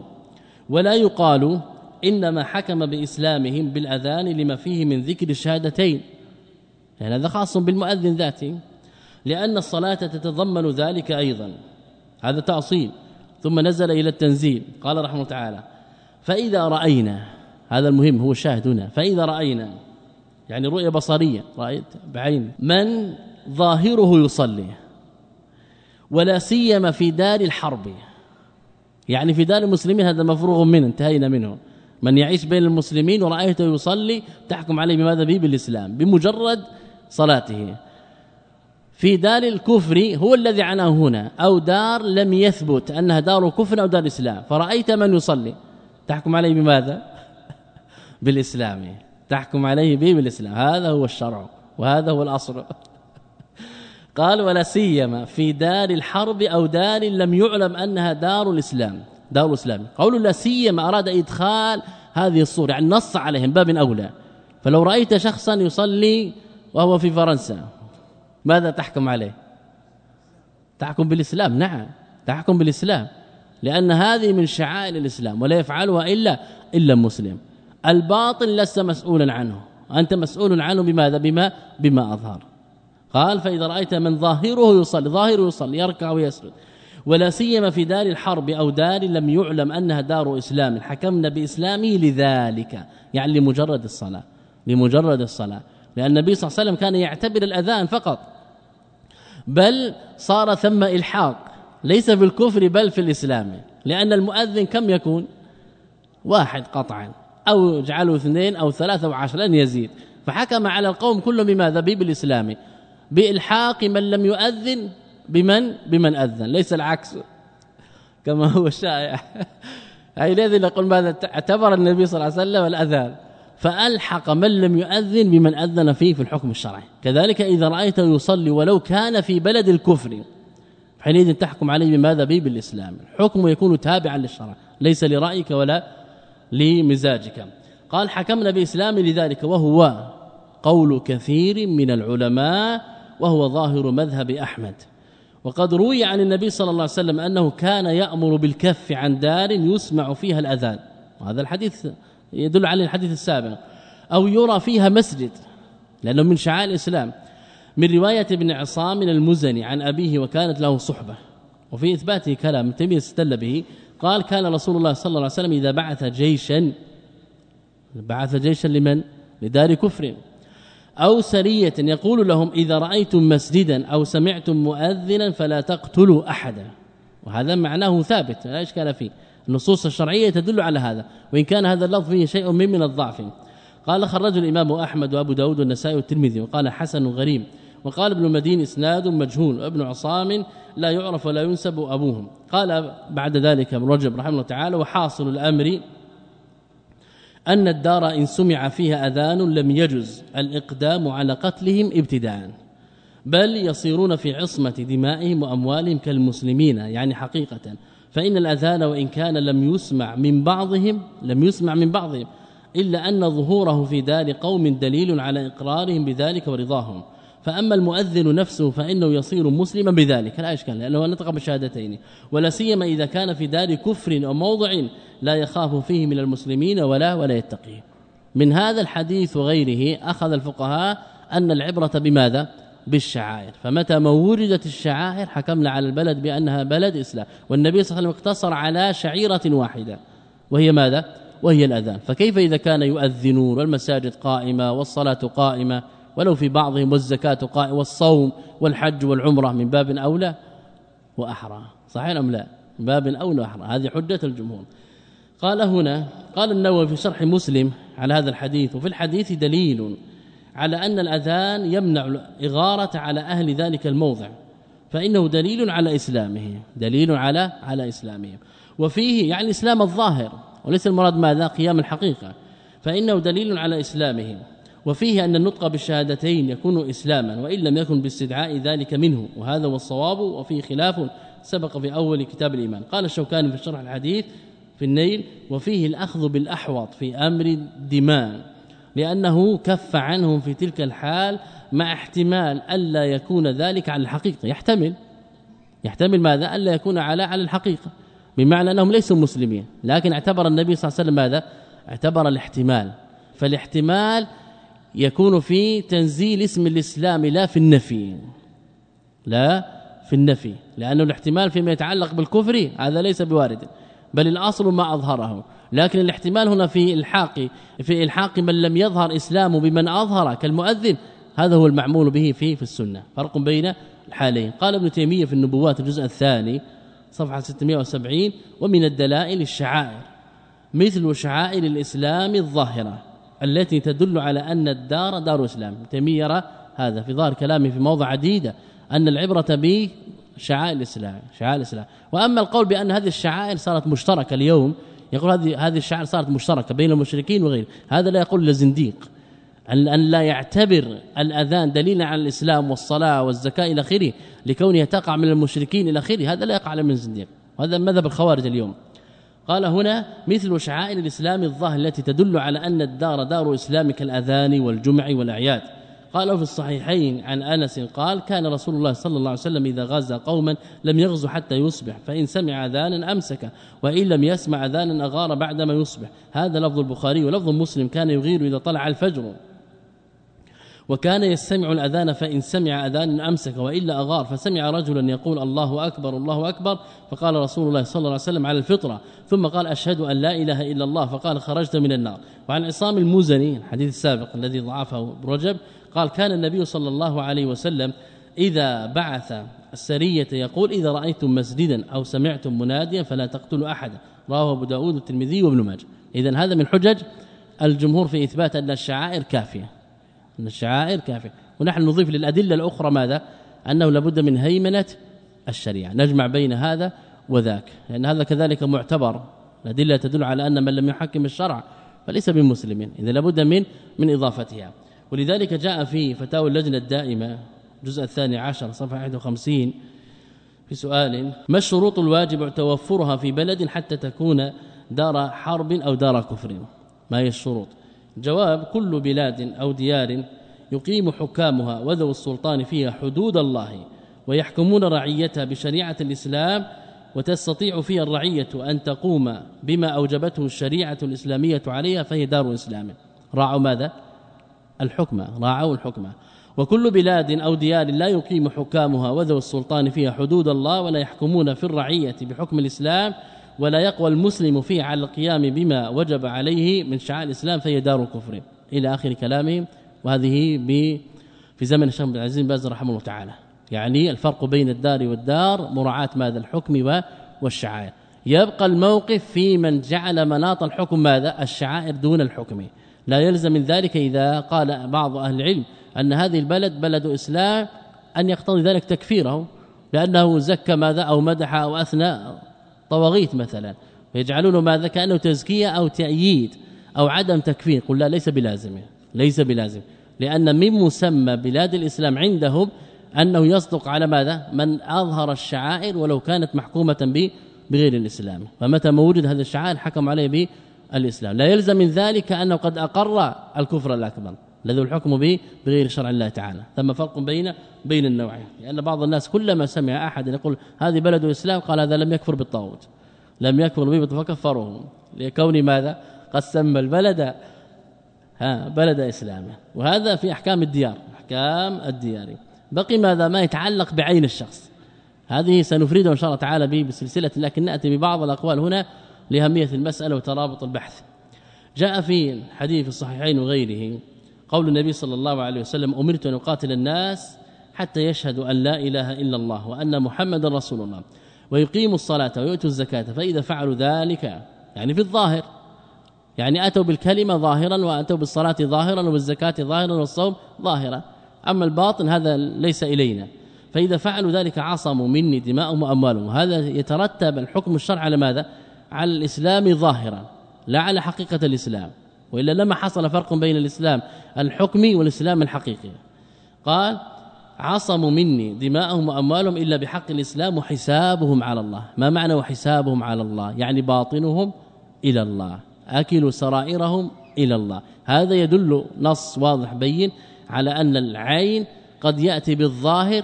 ولا يقال إنما حكم بإسلامهم بالأذان لما فيه من ذكر الشهادتين. يعني هذا خاص بالمؤذن ذاته لأن الصلاة تتضمن ذلك أيضا. هذا تعصيل ثم نزل إلى التنزيل. قال رحمه تعالى فإذا رأينا هذا المهم هو الشاهد هنا. فإذا رأينا يعني رؤية بصرية رأيت بعين. من ظاهره يصلي ولا سيما في دار الحرب. يعني في دار المسلمين هذا مفروغ منه انتهينا منه. من يعيش بين المسلمين ورأيته يصلي تحكم عليه بماذا؟ به بالإسلام بمجرد صلاته. في دار الكفر هو الذي عناه هنا أو دار لم يثبت أنها دار كفر أو دار إسلام. فرأيت من يصلي؟ تحكم عليه بماذا؟ بالإسلام. تحكم عليه به بالإسلام. هذا هو الشرع وهذا هو الأصل. قال ولا سيما في دار الحرب أو دار لم يعلم أنها دار الإسلام. دار الاسلام قول لا سيما أراد إدخال هذه الصورة يعني نص عليهم باب أولى. فلو رأيت شخصا يصلي وهو في فرنسا ماذا تحكم عليه؟ تحكم بالإسلام نعم تحكم بالإسلام لأن هذه من شعائر الإسلام ولا يفعلها إلا إلا مسلم. الباطل لست مسؤولا عنه. أنت مسؤول عنه بماذا؟ بما بما أظهر. قال فإذا رأيت من ظاهره يصلي ظاهره يصلي يركع ويسجد. ولا سيما في دار الحرب أو دار لم يعلم أنها دار إسلام. حكمنا بإسلامه لذلك يعني لمجرد الصلاة لمجرد الصلاة. لأن النبي صلى الله عليه وسلم كان يعتبر الأذان فقط بل صار ثم إلحاق ليس في الكفر بل في الإسلام. لأن المؤذن كم يكون؟ واحد قطعا أو اجعلوا اثنين أو ثلاثة أو عشرة يزيد. فحكم على القوم كلهم بماذا؟ بالاسلام بإلحاق من لم يؤذن بمن؟ بمن أذن. ليس العكس. كما هو الشائع. اي الذي نقول ماذا اعتبر النبي صلى الله عليه وسلم الأذان. فألحق من لم يؤذن بمن أذن فيه في الحكم الشرعي. كذلك إذا رأيته يصلي ولو كان في بلد الكفر. حينئذ تحكم عليه بماذا؟ به بالإسلام. الحكم يكون تابعا للشرع. ليس لرأيك ولا لمزاجك. قال حكمنا بإسلام لذلك وهو قول كثير من العلماء وهو ظاهر مذهب أحمد. وقد روي عن النبي صلى الله عليه وسلم أنه كان يأمر بالكف عن دار يسمع فيها الأذان. وهذا الحديث يدل على الحديث السابق. أو يرى فيها مسجد لأنه من شعائر الإسلام. من رواية ابن عصام المزني عن أبيه وكانت له صحبة. وفي اثباته كلام تيمية استدل به قال كان رسول الله صلى الله عليه وسلم إذا بعث جيشا بعث جيشا لمن؟ لدار كفر. أو سرية يقول لهم إذا رأيتم مسجدا أو سمعتم مؤذنا فلا تقتلوا أحدا. وهذا معناه ثابت لا إشكال فيه. النصوص الشرعية تدل على هذا وإن كان هذا اللفظ فيه شيء من من الضعف. قال خرج الإمام أحمد وأبو داود والنسائي والترمذي وقال حسن غريب. وقال ابن مدين إسناد مجهول وابن عصام لا يعرف ولا ينسب أبوهم. قال بعد ذلك ابن رجب رحمه الله تعالى وحاصل الأمر أن الدار إن سمع فيها أذان لم يجز الإقدام على قتلهم ابتداء بل يصيرون في عصمة دمائهم وأموالهم كالمسلمين يعني حقيقة. فإن الأذان وإن كان لم يسمع من بعضهم لم يسمع من بعضهم إلا أن ظهوره في دار قوم دليل على إقرارهم بذلك ورضاهم. فأما المؤذن نفسه فإنه يصير مسلما بذلك. لا إشكال لأنه نطق بالشهادتين ولا سيما إذا كان في دار كفر أو موضع لا يخاف فيه من المسلمين ولا ولا يتقيه من هذا الحديث وغيره أخذ الفقهاء أن العبرة بماذا؟ بالشعائر. فمتى ما وجدت الشعائر حكمنا على البلد بأنها بلد إسلام. والنبي صلى الله عليه وسلم اقتصر على شعيرة واحدة وهي ماذا؟ وهي الأذان. فكيف إذا كان يؤذنون والمساجد قائمة والصلاة قائمة؟ ولو في بعضهم والزكاة والصوم والحج والعمرة من باب اولى وأحرى. صحيح أم لا؟ من باب اولى وأحرى. هذه حجة الجمهور. قال هنا قال النووي في شرح مسلم على هذا الحديث وفي الحديث دليل على أن الأذان يمنع الإغارة على أهل ذلك الموضع فإنه دليل على إسلامه دليل على على إسلامهم. وفيه يعني الإسلام الظاهر وليس المراد ماذا؟ قيام الحقيقة. فإنه دليل على إسلامهم. وفيه أن النطق بالشهادتين يكون إسلاما وإن لم يكن باستدعاء ذلك منه وهذا هو الصواب وفيه خلاف سبق في أول كتاب الإيمان. قال الشوكاني في شرح الحديث في النيل وفيه الأخذ بالأحوط في أمر الدماء لأنه كف عنهم في تلك الحال مع احتمال ألا يكون ذلك على الحقيقة. يحتمل. يحتمل ماذا؟ ألا يكون على على الحقيقة بمعنى أنهم ليسوا مسلمين لكن اعتبر النبي صلى الله عليه وسلم ماذا؟ اعتبر الاحتمال. فالاحتمال يكون في تنزيل اسم الإسلام لا في النفي. لا في النفي. لأنه الاحتمال فيما يتعلق بالكفر هذا ليس بوارد. بل الأصل ما أظهره. لكن الاحتمال هنا في إلحاق في إلحاق من لم يظهر إسلامه بمن أظهر كالمؤذن هذا هو المعمول به في في السنة. فرق بين الحالين. قال ابن تيمية في النبوات الجزء الثاني صفحة 670 ومن الدلائل الشعائر. مثل شعائر الإسلام الظاهرة. التي تدل على أن الدار دار إسلام. تيمية يرى هذا في ظاهر كلامه في موضع عديدة أن العبرة به شعائر الإسلام شعائر الإسلام. وأما القول بأن هذه الشعائر صارت مشتركة اليوم يقول هذه هذه الشعائر صارت مشتركة بين المشركين وغيره هذا لا يقول لزنديق ان لا يعتبر الأذان دليلا على الإسلام والصلاة والزكاة إلى آخره لكونها تقع من المشركين إلى آخره. هذا لا يقع من الزنديق وهذا مذهب الخوارج اليوم. قال هنا مثل شعائر الإسلام الظاهره التي تدل على أن الدار دار إسلام كالأذان والجمع والأعياد. قال في الصحيحين عن أنس قال كان رسول الله صلى الله عليه وسلم إذا غزا قوما لم يغزو حتى يصبح فإن سمع أذانا أمسك وإن لم يسمع أذانا أغار بعدما يصبح. هذا لفظ البخاري ولفظ مسلم كان يغير إذا طلع الفجر. وكان يستمع الأذان فإن سمع أذان أمسك وإلا أغار فسمع رجلا يقول الله أكبر الله أكبر فقال رسول الله صلى الله عليه وسلم على الفطرة ثم قال أشهد أن لا إله إلا الله فقال خرجت من النار. وعن عصام المزني الحديث السابق الذي ضعفه رجب قال كان النبي صلى الله عليه وسلم إذا بعث السرية يقول إذا رأيتم مسجدا أو سمعتم مناديا فلا تقتلوا أحدا. رواه أبو داود والترمذي وابن ماجه. اذا هذا من حجج الجمهور في إثبات أن الشعائر كافية. ان الشعائر كافية. ونحن نضيف للأدلة الأخرى ماذا؟ أنه لابد من هيمنة الشريعة. نجمع بين هذا وذاك. لأن هذا كذلك معتبر. الأدلة تدل على أن من لم يحكم الشرع فليس بمسلم إذا لابد من من إضافتها. ولذلك جاء في فتاوى اللجنة الدائمة الجزء الثاني عشر صفحة 51 في سؤال ما الشروط الواجب توفرها في بلد حتى تكون دار حرب أو دار كفر؟ ما هي الشروط؟ جواب كل بلاد أو ديار يقيم حكامها وذو السلطان فيها حدود الله ويحكمون رعيتها بشريعة الإسلام وتستطيع فيها الرعية أن تقوم بما أوجبته الشريعة الإسلامية عليها فهي دار اسلام راعوا ماذا؟ الحكمه راعوا الحكمه وكل بلاد أو ديار لا يقيم حكامها وذو السلطان فيها حدود الله ولا يحكمون في الرعية بحكم الإسلام ولا يقوى المسلم فيه على القيام بما وجب عليه من شعائر الإسلام فهي دار كفر إلى آخر كلامهم وهذه ب في زمن الشيخ عبد العزيز باز رحمه الله تعالى. يعني الفرق بين الدار والدار مراعاة ماذا؟ الحكم والشعائر. يبقى الموقف في من جعل مناط الحكم ماذا؟ الشعائر دون الحكم. لا يلزم من ذلك إذا قال بعض أهل العلم أن هذه البلد بلد إسلام أن يقتضي ذلك تكفيره لأنه زكى ماذا؟ أو مدح أو أثنى طواغيت مثلا ويجعلونه ماذا؟ كأنه تزكية أو تأييد أو عدم تكفير. قل لا ليس بلازم ليس بلازم. لأن من مسمى بلاد الإسلام عندهم أنه يصدق على ماذا؟ من أظهر الشعائر ولو كانت محكومة به بغير الإسلام. فمتى ما وجد هذا الشعائر حكم عليه بالإسلام. لا يلزم من ذلك أنه قد أقر الكفر الأكبر. الذي الحكم به بغير شرع الله تعالى. ثم فرق بين بين النوعين. لأن بعض الناس كلما سمع أحد يقول هذه بلد الإسلام قال هذا لم يكفر بالطاغوت. لم يكفر به فكفره لكون ماذا؟ قد سمى البلد ها بلد اسلام وهذا في أحكام الديار أحكام الديار. بقي ماذا؟ ما يتعلق بعين الشخص. هذه سنفرده إن شاء الله تعالى بسلسلة لكن نأتي ببعض الأقوال هنا لأهمية المسألة وترابط البحث. جاء في الحديث الصحيحين وغيره قول النبي صلى الله عليه وسلم أمرت أن أقاتل الناس حتى يشهدوا أن لا إله إلا الله وأن محمد رسول الله. ويقيموا الصلاة ويؤتوا الزكاة فإذا فعلوا ذلك يعني في الظاهر يعني أتوا بالكلمة ظاهرا وأتوا بالصلاة ظاهرا وبالزكاة ظاهرا والصوم ظاهرا. أما الباطن هذا ليس إلينا. فإذا فعلوا ذلك عصموا مني دماءهم وأموالهم. هذا يترتب الحكم الشرعي على ماذا؟ على الإسلام ظاهرا لا على حقيقة الإسلام. وإلا لما حصل فرق بين الإسلام الحكمي والإسلام الحقيقي. قال عصموا مني دماءهم وأموالهم إلا بحق الإسلام وحسابهم على الله. ما معنى وحسابهم على الله؟ يعني باطنهم إلى الله. أكلوا سرائرهم إلى الله. هذا يدل نص واضح بين على أن العين قد يأتي بالظاهر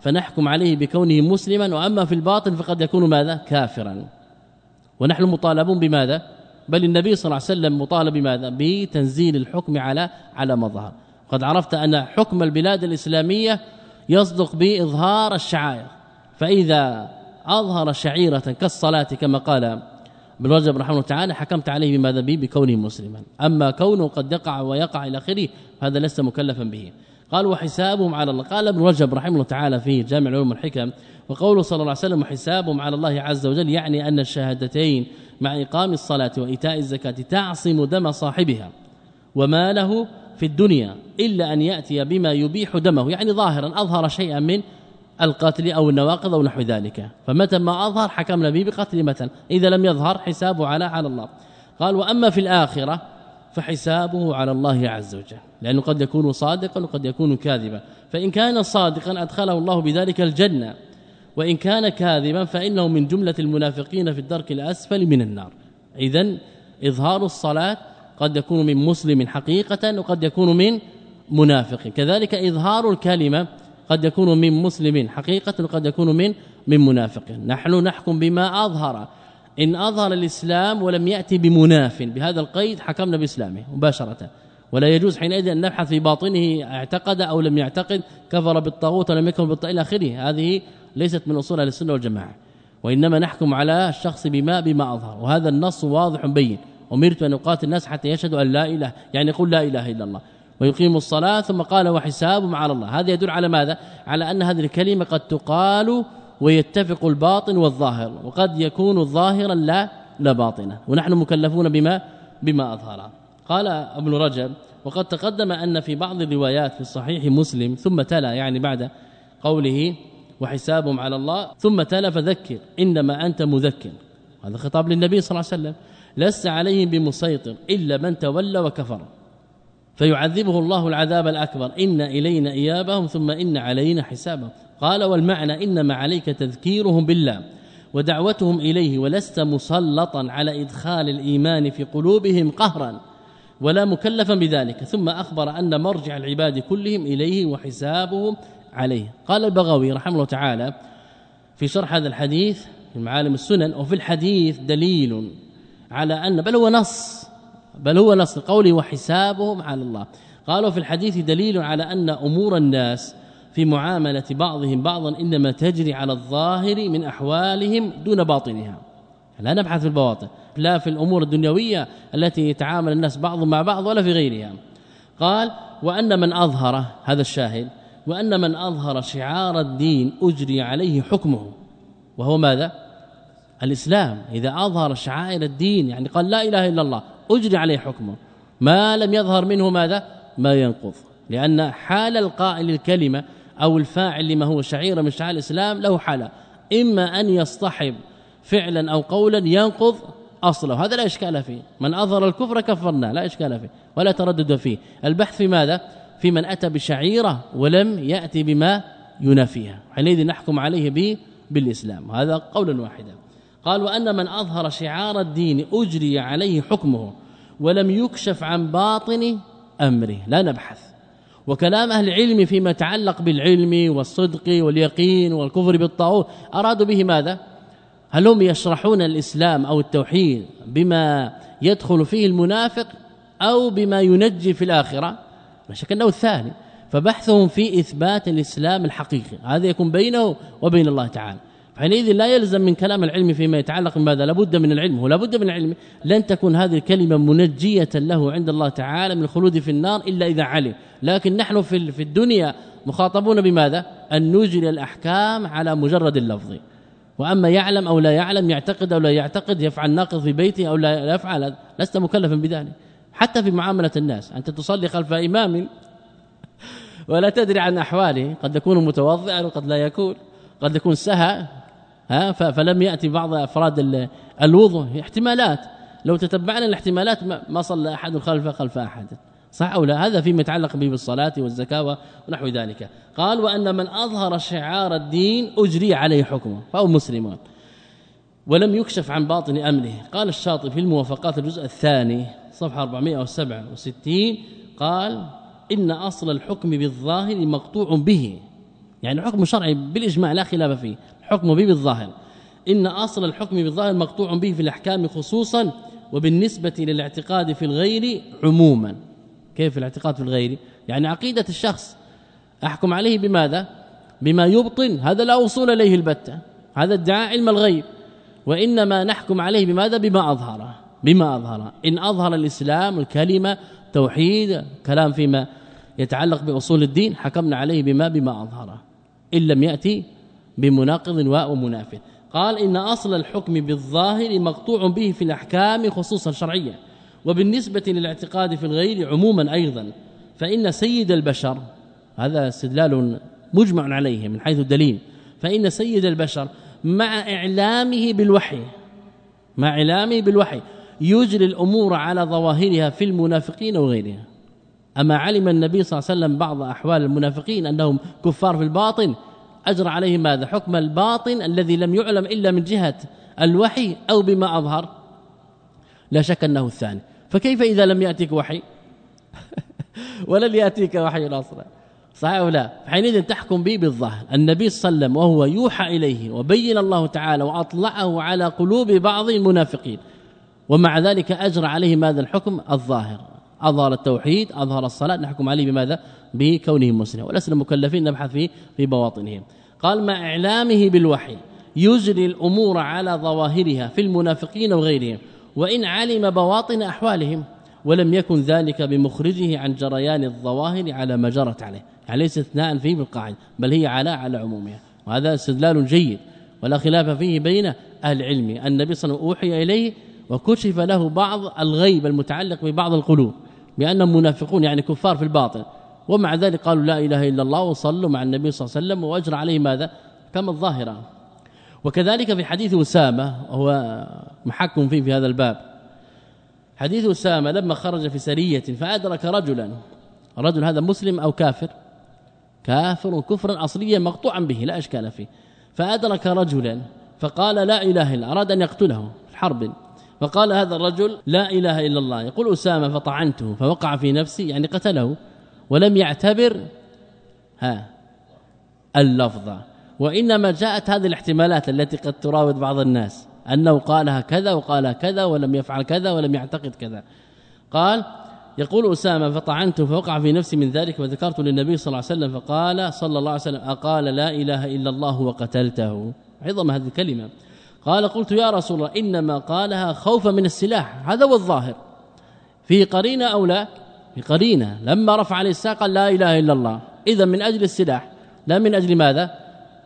فنحكم عليه بكونه مسلما وأما في الباطن فقد يكون ماذا؟ كافرا. ونحن مطالبون بماذا؟ بل النبي صلى الله عليه وسلم مطالب بماذا بتنزيل الحكم على على مظهر. قد عرفت أن حكم البلاد الإسلامية يصدق بإظهار الشعائر. فإذا أظهر شعيرة كالصلاة كما قال ابن رجب رحمه الله تعالى حكمت عليه بماذا به بكونه مسلما. أما كونه قد يقع ويقع إلى آخره هذا لست مكلفا به. قال وحسابهم على الله. قال ابن رجب رحمه الله تعالى في جامع العلوم والحكم وقوله صلى الله عليه وسلم وحسابهم على الله عز وجل يعني أن الشهادتين مع إقام الصلاة وإيتاء الزكاة تعصم دم صاحبها وماله في الدنيا إلا أن يأتي بما يبيح دمه يعني ظاهرا أظهر شيئا من القتل أو النواقض أو نحو ذلك. فمتى ما أظهر حكمنا به بقتل مثلا إذا لم يظهر حسابه على على الله. قال وأما في الآخرة فحسابه على الله عز وجل لأنه قد يكون صادقا وقد يكون كاذبا. فإن كان صادقا أدخله الله بذلك الجنة. وإن كان كاذبا فإنه من جملة المنافقين في الدرك الأسفل من النار. إذا إظهار الصلاة قد يكون من مسلم حقيقة وقد يكون من منافق. كذلك إظهار الكلمة قد يكون من مسلم حقيقة وقد يكون من من منافق. نحن نحكم بما أظهر. إن أظهر الإسلام ولم يأتي بمناف. بهذا القيد حكمنا بإسلامه مباشرة. ولا يجوز حينئذ أن نبحث في باطنه اعتقد أو لم يعتقد كفر بالطاغوت ولم يكن بالطاغوت إلى آخره. هذه ليست من أصول أهل السنة والجماعة وإنما نحكم على الشخص بما بما أظهر وهذا النص واضح بين. أمرت أن اقاتل الناس حتى يشهدوا أن لا إله يعني يقول لا إله إلا الله ويقيم الصلاة ثم قال وحسابهم على الله. هذا يدل على ماذا؟ على أن هذه الكلمة قد تقال ويتفق الباطن والظاهر وقد يكون ظاهرا لا لا باطنا ونحن مكلفون بما بما أظهر. قال ابن رجب وقد تقدم أن في بعض الروايات في صحيح مسلم ثم تلا يعني بعد قوله وحسابهم على الله. ثم تلا فذكر إنما أنت مذكر. هذا خطاب للنبي صلى الله عليه وسلم. لست عليهم بمسيطر إلا من تولى وكفر. فيعذبه الله العذاب الأكبر. إن إلينا إيابهم ثم إن علينا حسابهم. قال والمعنى إنما عليك تذكيرهم بالله ودعوتهم إليه ولست مسلطا على إدخال الإيمان في قلوبهم قهرا ولا مكلفا بذلك. ثم أخبر أن مرجع العباد كلهم إليه وحسابهم عليه. قال البغوي رحمه الله تعالى في شرح هذا الحديث في معالم السنن وفي الحديث دليل على أن بل هو نص بل هو نص قوله وحسابهم على الله. قالوا في الحديث دليل على أن أمور الناس في معاملة بعضهم بعضا إنما تجري على الظاهر من أحوالهم دون باطنها. لا نبحث في البواطن لا في الأمور الدنيوية التي يتعامل الناس بعضهم مع بعض ولا في غيرها. قال وأن من أظهر هذا الشاهد وأن من أظهر شعار الدين أجري عليه حكمه وهو ماذا؟ الإسلام. إذا أظهر شعائر الدين يعني قال لا إله إلا الله أجري عليه حكمه. ما لم يظهر منه ماذا؟ ما ينقض. لأن حال القائل الكلمة أو الفاعل لما هو شعير من شعائر الإسلام له حالة. إما أن يصطحب فعلا أو قولا ينقض أصله. هذا لا إشكال فيه. من أظهر الكفر كفرنا لا إشكال فيه ولا تردد فيه. البحث في ماذا؟ في من أتى بشعيرة ولم يأتي بما ينافيها. حينئذ نحكم عليه به بالإسلام. هذا قولا واحدا. قال وأن من أظهر شعار الدين أجري عليه حكمه ولم يكشف عن باطن أمره. لا نبحث. وكلام أهل العلم فيما يتعلق بالعلم والصدق واليقين والكفر بالطاغوت أرادوا به ماذا؟ هل هم يشرحون الإسلام أو التوحيد بما يدخل فيه المنافق أو بما ينجي في الآخرة؟ لا شك أنه الثاني فبحثهم في إثبات الإسلام الحقيقي. هذا يكون بينه وبين الله تعالى. حينئذ لا يلزم من كلام العلم فيما يتعلق بماذا؟ لابد من العلم. ولا بد من العلم. لن تكون هذه الكلمة منجية له عند الله تعالى من الخلود في النار إلا إذا علم. لكن نحن في في الدنيا مخاطبون بماذا؟ أن نجري الأحكام على مجرد اللفظ. وأما يعلم أو لا يعلم يعتقد أو لا يعتقد يفعل ناقض في بيته أو لا يفعل لست مكلفا بذلك. حتى في معاملة الناس. أنت تصلي خلف إمام ولا تدري عن أحواله. قد يكون متوضئا وقد لا يكون. قد يكون سهى ها فلم يأتي بعض أفراد الوضوء. احتمالات. لو تتبعنا الاحتمالات ما صلى أحد خلف خلف أحد. صح أو لا؟ هذا فيما يتعلق به بالصلاة والزكاة ونحو ذلك. قال وأن من أظهر شعار الدين أجري عليه حكمه فهو مسلم. ولم يكشف عن باطن أمره. قال الشاطبي في الموافقات الجزء الثاني. صفحة 467 قال إن أصل الحكم بالظاهر مقطوع به. يعني حكم شرعي بالإجماع لا خلاف فيه. حكم به بالظاهر. إن أصل الحكم بالظاهر مقطوع به في الأحكام خصوصا وبالنسبة للاعتقاد في الغير عموما. كيف الاعتقاد في الغير؟ يعني عقيدة الشخص. أحكم عليه بماذا؟ بما يبطن. هذا لا وصول إليه البتة. هذا ادعاء علم الغيب. وإنما نحكم عليه بماذا؟ بما اظهر بما أظهر. إن أظهر الإسلام الكلمة توحيد كلام فيما يتعلق بأصول الدين حكمنا عليه بما بما أظهر. إن لم يأتي بمناقض ومنافذ قال إن أصل الحكم بالظاهر مقطوع به في الأحكام خصوصا شرعية. وبالنسبة للاعتقاد في الغير عموما أيضا. فإن سيد البشر هذا استدلال مجمع عليه من حيث الدليل. فإن سيد البشر مع إعلامه بالوحي مع إعلامه بالوحي يجري الأمور على ظواهرها في المنافقين وغيرها. أما علم النبي صلى الله عليه وسلم بعض أحوال المنافقين أنهم كفار في الباطن أجرى عليهم ماذا حكم الباطن الذي لم يعلم إلا من جهة الوحي أو بما أظهر. لا شك أنه الثاني. فكيف إذا لم يأتك وحي؟ ولن يأتيك وحي أصلا صحيح أو لا؟ حينئذ تحكم به بالظاهر. النبي صلى الله عليه وسلم وهو يوحى إليه وبين الله تعالى وأطلعه على قلوب بعض المنافقين. ومع ذلك اجرى عليه ماذا الحكم الظاهر. أظهر التوحيد أظهر الصلاة نحكم عليه بماذا؟ بكونه مسلم ولسنا مكلفين نبحث في في بواطنهم. قال مع إعلامه بالوحي يجري الأمور على ظواهرها في المنافقين وغيرهم وإن علم بواطن أحوالهم ولم يكن ذلك بمخرجه عن جريان الظواهر على ما جرت عليه. يعني ليس اثناء فيه بالقاعده بل هي على على عمومها. وهذا استدلال جيد ولا خلاف فيه بين أهل العلم. النبي صلى الله عليه وسلم أوحي إليه وكشف له بعض الغيب المتعلق ببعض القلوب بأنهم منافقون يعني كفار في الباطن ومع ذلك قالوا لا إله إلا الله وصلوا مع النبي صلى الله عليه وسلم واجرى عليه ماذا؟ كما الظاهرة. وكذلك في حديث أسامة وهو محكم فيه في هذا الباب. حديث أسامة لما خرج في سرية فأدرك رجلا الرجل هذا مسلم أو كافر؟ كافر كفرا اصليا مقطوعا به لا إشكال فيه. فأدرك رجلا فقال لا إله إلا أراد أن يقتله في حرب. فقال هذا الرجل لا إله إلا الله. يقول أسامة فطعنته فوقع في نفسي يعني قتله ولم يعتبر ها اللفظه وإنما جاءت هذه الاحتمالات التي قد تراود بعض الناس أنه قالها كذا وقال كذا ولم يفعل كذا ولم يعتقد كذا. قال يقول أسامة فطعنت فوقع في نفسي من ذلك وذكرت للنبي صلى الله عليه وسلم فقال صلى الله عليه وسلم أقال لا إله إلا الله وقتلته. عظم هذه الكلمة. قال قلت يا رسول الله إنما قالها خوفا من السلاح. هذا هو الظاهر. في قرينة أو لا؟ في قرينة. لما رفع عليه الساق لا إله إلا الله. إذا من أجل السلاح. لا من أجل ماذا؟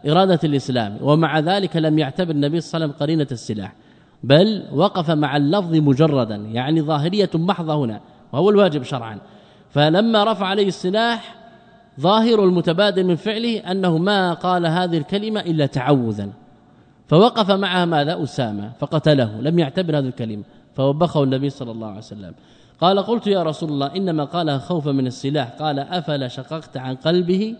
إرادة الإسلام. ومع ذلك لم يعتبر النبي صلى الله عليه وسلم قرينة السلاح. بل وقف مع اللفظ مجردا. يعني ظاهرية محضة هنا. وهو الواجب شرعا. فلما رفع عليه السلاح ظاهر المتبادل من فعله أنه ما قال هذه الكلمة إلا تعوذا. فوقف معها ماذا؟ أسامة فقتله لم يعتبر هذه الكلمة فوبخه النبي صلى الله عليه وسلم. قال قلت يا رسول الله إنما قالها خوفا من السلاح. قال أفلا شققت عن قلبه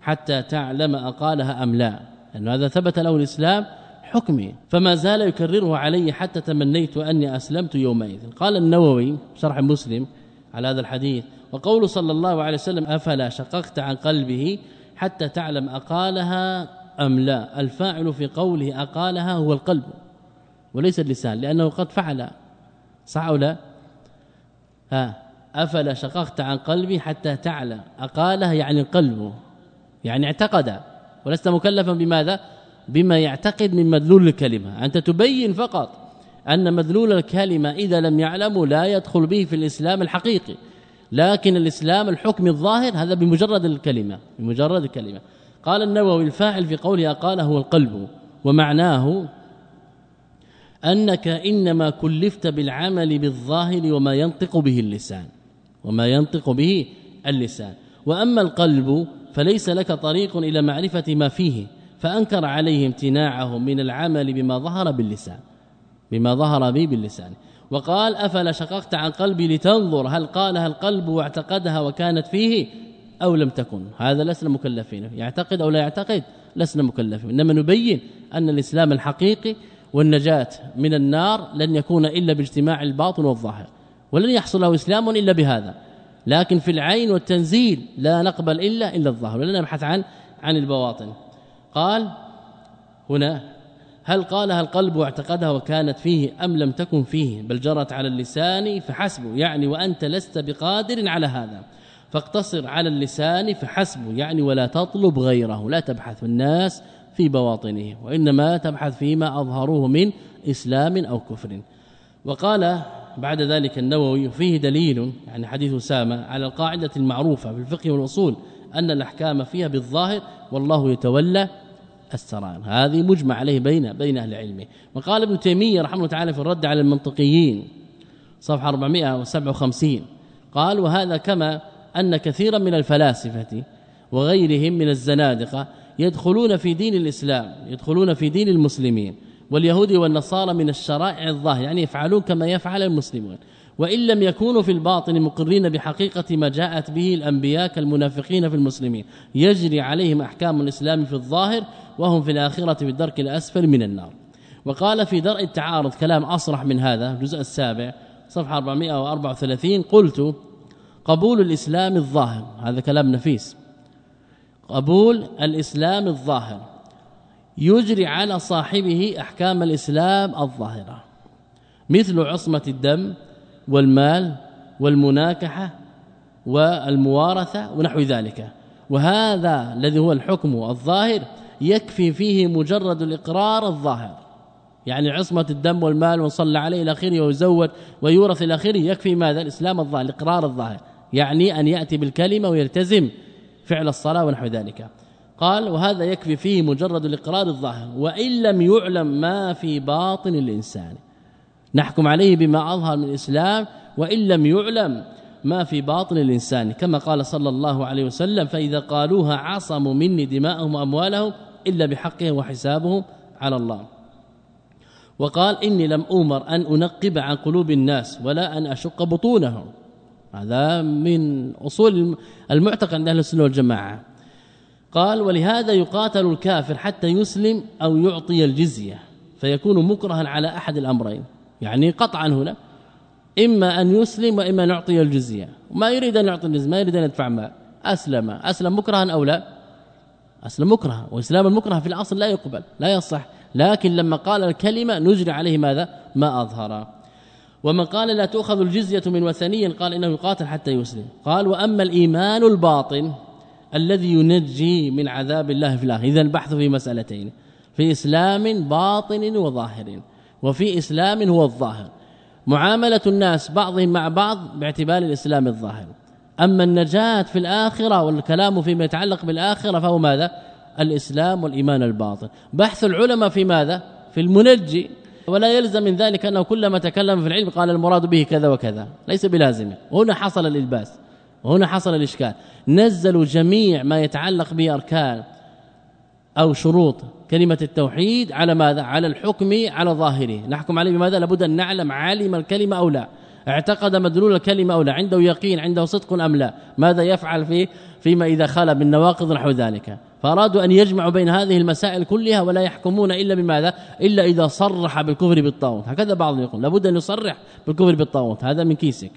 حتى تعلم أقالها أم لا؟ لأن هذا ثبت له الإسلام حكمي. فما زال يكرره علي حتى تمنيت أني أسلمت يومئذ. قال النووي شرح مسلم على هذا الحديث وقول صلى الله عليه وسلم أفلا شققت عن قلبه حتى تعلم أقالها أم لا؟ الفاعل في قوله أقالها هو القلب وليس اللسان لأنه قد فعل. صح أو لا؟ ها أفلا شققت عن قلبي حتى تعلم. أقالها يعني القلب يعني اعتقد. ولست مكلفا بماذا؟ بما يعتقد من مدلول الكلمة. أنت تبين فقط أن مدلول الكلمة إذا لم يعلموا لا يدخل به في الإسلام الحقيقي. لكن الإسلام الحكم الظاهر هذا بمجرد الكلمة بمجرد الكلمة. قال النووي الفاعل في قوله قال هو القلب ومعناه أنك إنما كلفت بالعمل بالظاهر وما ينطق به اللسان وما ينطق به اللسان وأما القلب فليس لك طريق إلى معرفة ما فيه فأنكر عليه امتناعهم من العمل بما ظهر باللسان بما ظهر به باللسان وقال أفلا شققت عن قلبي لتنظر هل قالها القلب واعتقدها وكانت فيه أو لم تكن. هذا لسنا مكلفين. يعتقد أو لا يعتقد لسنا مكلفين. إنما نبين أن الإسلام الحقيقي والنجاة من النار لن يكون إلا باجتماع الباطن والظاهر ولن يحصل له إسلام إلا بهذا. لكن في العين والتنزيل لا نقبل إلا إلا الظاهر. ولن نبحث عن عن البواطن. قال هنا هل قالها القلب واعتقدها وكانت فيه أم لم تكن فيه بل جرت على اللسان فحسبه يعني وأنت لست بقادر على هذا. فاقتصر على اللسان فحسبه يعني ولا تطلب غيره لا تبحث الناس في بواطنه وإنما تبحث فيما أظهروه من إسلام أو كفر. وقال بعد ذلك النووي فيه دليل يعني حديث أسامة على القاعدة المعروفة في الفقه والأصول أن الأحكام فيها بالظاهر والله يتولى السرائر. هذه مجمع عليه بين بين أهل العلم. وقال ابن تيمية رحمه الله تعالى في الرد على المنطقيين صفحة 457 قال وهذا كما أن كثيرا من الفلاسفة وغيرهم من الزنادقة يدخلون في دين الإسلام يدخلون في دين المسلمين واليهود والنصارى من الشرائع الظاهرة يعني يفعلون كما يفعل المسلمون. وإن لم يكونوا في الباطن مقرين بحقيقة ما جاءت به الأنبياء كالمنافقين في المسلمين. يجري عليهم أحكام الإسلام في الظاهر وهم في الآخرة في الدرك الأسفل من النار. وقال في درء التعارض كلام أصرح من هذا الجزء السابع صفحة 434 قلت قبول الإسلام الظاهر. هذا كلام نفيس. قبول الإسلام الظاهر. يجري على صاحبه أحكام الإسلام الظاهرة. مثل عصمة الدم والمال والمناكحة والموارثة ونحو ذلك. وهذا الذي هو الحكم الظاهر يكفي فيه مجرد الإقرار الظاهر. يعني عصمة الدم والمال وصلى عليه إلى آخره ويزوج ويورث إلى آخره يكفي ماذا؟ الإسلام الظاهر الإقرار الظاهر. يعني أن يأتي بالكلمة ويلتزم فعل الصلاة ونحو ذلك. قال وهذا يكفي فيه مجرد الإقرار الظاهر وإن لم يعلم ما في باطن الإنسان. نحكم عليه بما أظهر من الإسلام وإن لم يعلم ما في باطن الإنسان. كما قال صلى الله عليه وسلم فإذا قالوها عصموا مني دماءهم وأموالهم إلا بحقهم وحسابهم على الله. وقال إني لم اومر أن أنقب عن قلوب الناس ولا أن أشق بطونهم. هذا من أصول المعتقد عند أهل السنة والجماعة. قال ولهذا يقاتل الكافر حتى يسلم أو يعطي الجزية فيكون مكرها على أحد الأمرين. يعني قطعا هنا إما أن يسلم وإما أن يعطي الجزية. وما يريد أن يعطي الجزية ما يريد أن يدفع مال. أسلم. أسلم مكرها أو لا؟ أسلم مكرها. وإسلام المكره في الأصل لا يقبل لا يصح. لكن لما قال الكلمة نجري عليه ماذا؟ ما أظهر. ومن قال لا تؤخذ الجزية من وثني قال إنه يقاتل حتى يسلم. قال وأما الإيمان الباطن الذي ينجي من عذاب الله في الآخرة. اذا البحث في مسألتين. في إسلام باطن وظاهر. وفي إسلام هو الظاهر. معاملة الناس بعضهم مع بعض باعتبار الإسلام الظاهر. أما النجاة في الآخرة والكلام فيما يتعلق بالآخرة فهو ماذا؟ الإسلام والإيمان الباطن. بحث العلماء في ماذا؟ في المنجي. ولا يلزم من ذلك أنه كلما تكلم في العلم قال المراد به كذا وكذا. ليس بلازم. هنا حصل الإلباس. وهنا حصل الإشكال. نزلوا جميع ما يتعلق بأركان أو شروط كلمة التوحيد على ماذا؟ على الحكم على ظاهره. نحكم عليه بماذا؟ لابد أن نعلم عالم الكلمة أو لا. اعتقد مدلول الكلمة أو لا. عنده يقين عنده صدق أم لا؟ ماذا يفعل في فيما إذا خلا من نواقض نحو ذلك. فأرادوا أن يجمعوا بين هذه المسائل كلها ولا يحكمون إلا بماذا؟ إلا إذا صرح بالكفر بالطاغوت. هكذا بعض يقول لابد أن يصرح بالكفر بالطاغوت. هذا من كيسك.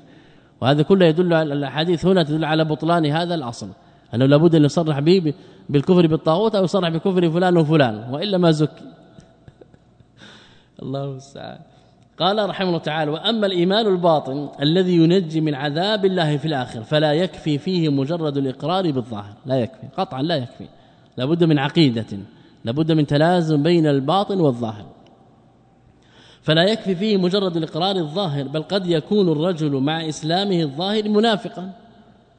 وهذا كله يدل على الأحاديث هنا تدل على بطلان هذا الأصل. أنه لابد أن يصرح به بالكفر بالطاغوت أو يصرح بكفر فلان وفلان وإلا ما زكي. الله المستعان. قال رحمه الله تعالى وأما الإيمان الباطن الذي ينجي من عذاب الله في الآخر فلا يكفي فيه مجرد الإقرار بالظاهر. لا يكفي قطعا لا يكفي. لابد من عقيدة لابد من تلازم بين الباطن والظاهر. فلا يكفي فيه مجرد الإقرار الظاهر بل قد يكون الرجل مع إسلامه الظاهر منافقا.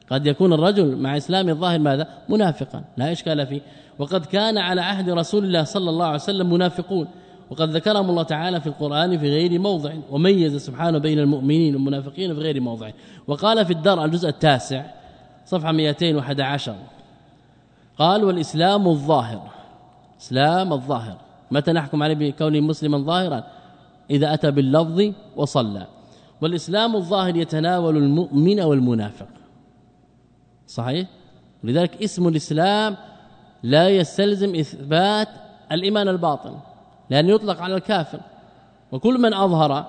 قد يكون الرجل مع إسلامه الظاهر ماذا؟ منافقا. لا إشكال فيه. وقد كان على عهد رسول الله صلى الله عليه وسلم منافقون. وقد ذكرهم الله تعالى في القرآن في غير موضع. وميز سبحانه بين المؤمنين والمنافقين في غير موضع. وقال في الدرع الجزء التاسع صفحة 211 قال والإسلام الظاهر. إسلام الظاهر. متى نحكم عليه بكونه مسلما ظاهرا؟ إذا أتى باللفظ وصلى. والإسلام الظاهر يتناول المؤمن والمنافق. صحيح؟ لذلك اسم الإسلام لا يستلزم إثبات الإيمان الباطن لأن يطلق على الكافر. وكل من أظهر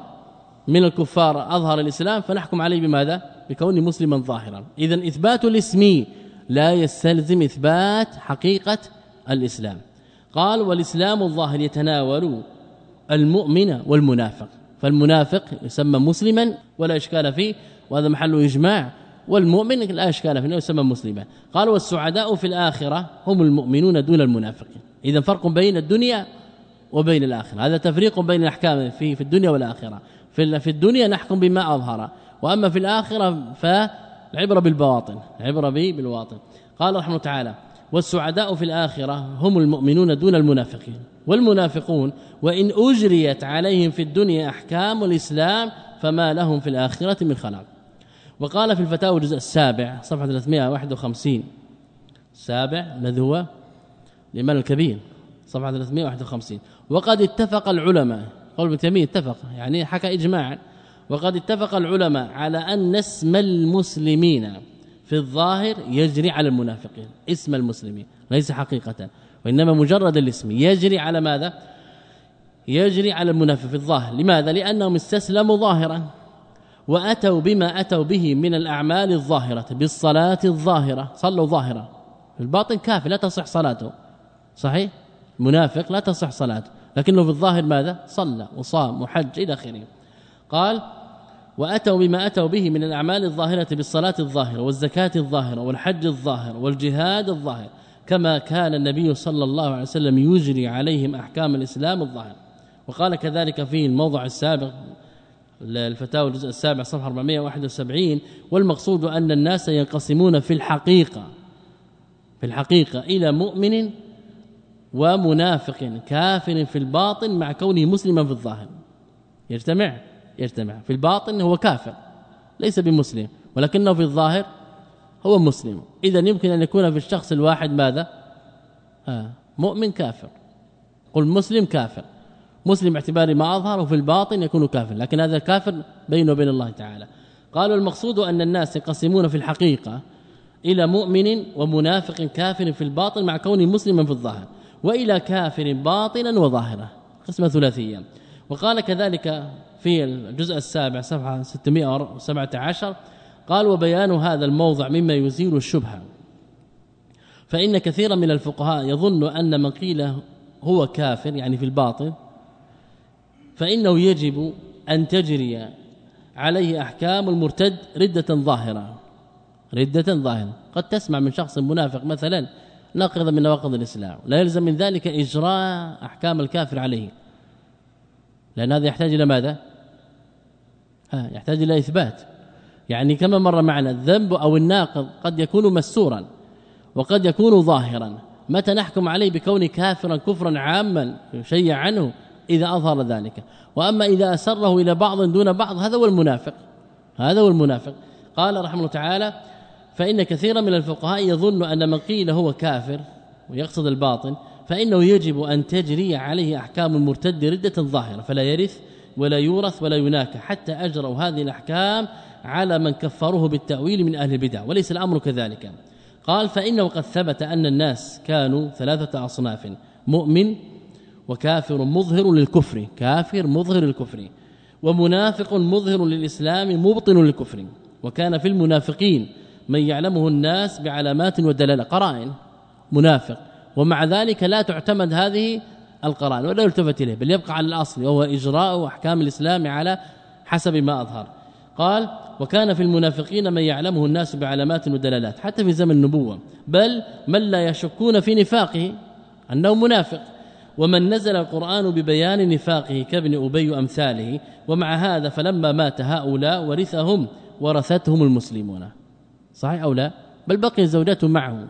من الكفار أظهر الإسلام فنحكم عليه بماذا؟ بكونه مسلما ظاهرا. إذا إثبات الاسم لا يستلزم إثبات حقيقة الإسلام. قال والإسلام الظاهر يتناول المؤمن والمنافق فالمنافق يسمى مسلما ولا إشكال فيه وهذا محل إجماع والمؤمن لا إشكال فيه يسمى مسلما. قال والسعداء في الآخرة هم المؤمنون دون المنافقين اذا فرق بين الدنيا وبين الآخرة. هذا تفريق بين الأحكام في في الدنيا والآخرة. في في الدنيا نحكم بما أظهر وأما في الآخرة فالعبره بالبواطن العبرة بالبواطن قال رحمه الله تعالى والسعداء في الآخرة هم المؤمنون دون المنافقين والمنافقون وإن أجريت عليهم في الدنيا أحكام الإسلام فما لهم في الآخرة من خلاق. وقال في الفتاوى الجزء السابع صفحة 351 السابع الذي هو الإيمان الكبير صفحة 351 وقد اتفق العلماء قول ابن تيمية اتفق يعني حكى إجماعا وقد اتفق العلماء على أن اسم المسلمين في الظاهر يجري على المنافقين اسم المسلمين ليس حقيقة وإنما مجرد الاسم. يجري على ماذا؟ يجري على المنافق في الظاهر. لماذا؟ لأنهم استسلموا ظاهرا وأتوا بما أتوا به من الأعمال الظاهرة بالصلاة الظاهرة. صلوا ظاهره في الباطن كافي لا تصح صلاته. صحيح؟ منافق لا تصح صلاته. لكنه في الظاهر ماذا؟ صلى وصام وحج إلى آخره. قال وأتوا بما أتوا به من الأعمال الظاهرة بالصلاة الظاهرة والزكاة الظاهرة والحج الظاهر والجهاد الظاهر كما كان النبي صلى الله عليه وسلم يجري عليهم أحكام الإسلام الظاهر وقال كذلك في الموضع السابق الفتاوى الجزء السابع صفحة 471 والمقصود أن الناس ينقسمون في الحقيقة في الحقيقة إلى مؤمن ومنافق كافر في الباطن مع كونه مسلما في الظاهر. يجتمع. يجتمع. في الباطن هو كافر ليس بمسلم ولكنه في الظاهر هو مسلم. اذا يمكن أن يكون في الشخص الواحد ماذا؟ آه مؤمن كافر. قل مسلم كافر. مسلم باعتبار ما أظهر وفي الباطن يكون كافر لكن هذا كافر بينه وبين الله تعالى. قالوا المقصود أن الناس يقسمون في الحقيقة إلى مؤمن ومنافق كافر في الباطن مع كونه مسلما في الظاهر وإلى كافر باطنا وظاهرا قسمة ثلاثية. وقال كذلك في الجزء السابع صفحة 617 قال وبيان هذا الموضع مما يزيل الشبهة. فإن كثيرا من الفقهاء يظن أن من قيل هو كافر يعني في الباطن فإنه يجب أن تجري عليه أحكام المرتد ردة ظاهرة. ردة ظاهرة. قد تسمع من شخص منافق مثلا ناقض من نواقض الإسلام. لا يلزم من ذلك إجراء أحكام الكافر عليه. لأن هذا يحتاج إلى ماذا؟ يحتاج إلى إثبات. يعني كما مر معنا الذنب أو الناقض قد يكون مسورا وقد يكون ظاهرا. متى نحكم عليه بكون كافرا كفرا عاما يشيع عنه؟ إذا أظهر ذلك. وأما إذا أسره إلى بعض دون بعض هذا هو المنافق. هذا هو المنافق. قال رحمه الله تعالى فإن كثيرا من الفقهاء يظن أن من قيل هو كافر ويقصد الباطن فإنه يجب أن تجري عليه أحكام المرتد ردة ظاهرة فلا يرث ولا يورث ولا يناكى حتى أجروا هذه الأحكام على من كفروه بالتأويل من أهل البدع وليس الأمر كذلك. قال فإنه قد ثبت أن الناس كانوا ثلاثة أصناف مؤمن وكافر مظهر للكفر كافر مظهر للكفر ومنافق مظهر للإسلام مبطن للكفر. وكان في المنافقين من يعلمه الناس بعلامات ودلالة. قرائن منافق. ومع ذلك لا تعتمد هذه القرائن ولا يلتفت إليه بل يبقى على الأصل وهو إجراء احكام الإسلام على حسب ما أظهر. قال وكان في المنافقين من يعلمه الناس بعلامات ودلالات حتى في زمن النبوة. بل من لا يشكون في نفاقه أنه منافق. ومن نزل القرآن ببيان نفاقه كابن أبي أمثاله ومع هذا فلما مات هؤلاء ورثهم ورثتهم المسلمون. صحيح أو لا؟ بل بقي زوجته معه.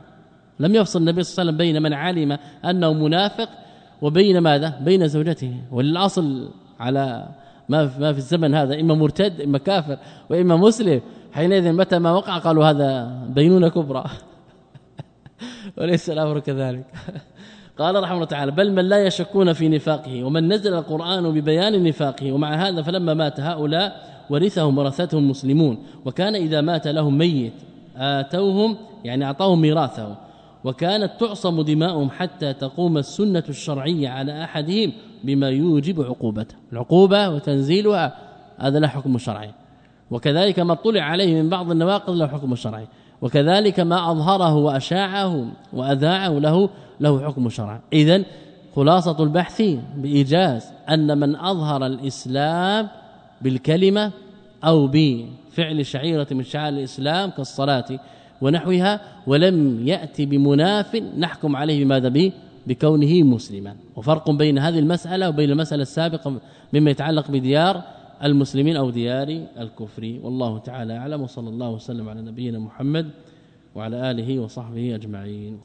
لم يفصل النبي صلى الله عليه وسلم بين من علم أنه منافق وبين ماذا؟ بين زوجته. والأصل على ما ما في الزمن هذا إما مرتد إما كافر وإما مسلم. حينئذ متى ما وقع قالوا هذا بينونة كبرى. وليس الأمر كذلك. قال رحمه الله تعالى بل من لا يشكون في نفاقه ومن نزل القرآن ببيان نفاقه ومع هذا فلما مات هؤلاء ورثهم ورثتهم المسلمون. وكان إذا مات لهم ميت آتوهم يعني أعطاهم ميراثه وكانت تعصم دماؤهم حتى تقوم السنة الشرعية على أحدهم بما يوجب عقوبته. العقوبة وتنزيلها هذا له حكم شرعي. وكذلك ما طلع عليه من بعض النواقض له حكم شرعي. وكذلك ما أظهره وأشاعه وأذاعه له له حكم شرعي. اذا خلاصة البحث بإيجاز أن من أظهر الإسلام بالكلمة أو بفعل شعيرة من شعائر الإسلام كالصلاة ونحوها ولم يأتي بمناف نحكم عليه بماذا به؟ بكونه مسلما. وفرق بين هذه المسألة وبين المسألة السابقة مما يتعلق بديار المسلمين أو ديار الكفر. والله تعالى أعلم. وصلى الله وسلم على نبينا محمد وعلى آله وصحبه أجمعين.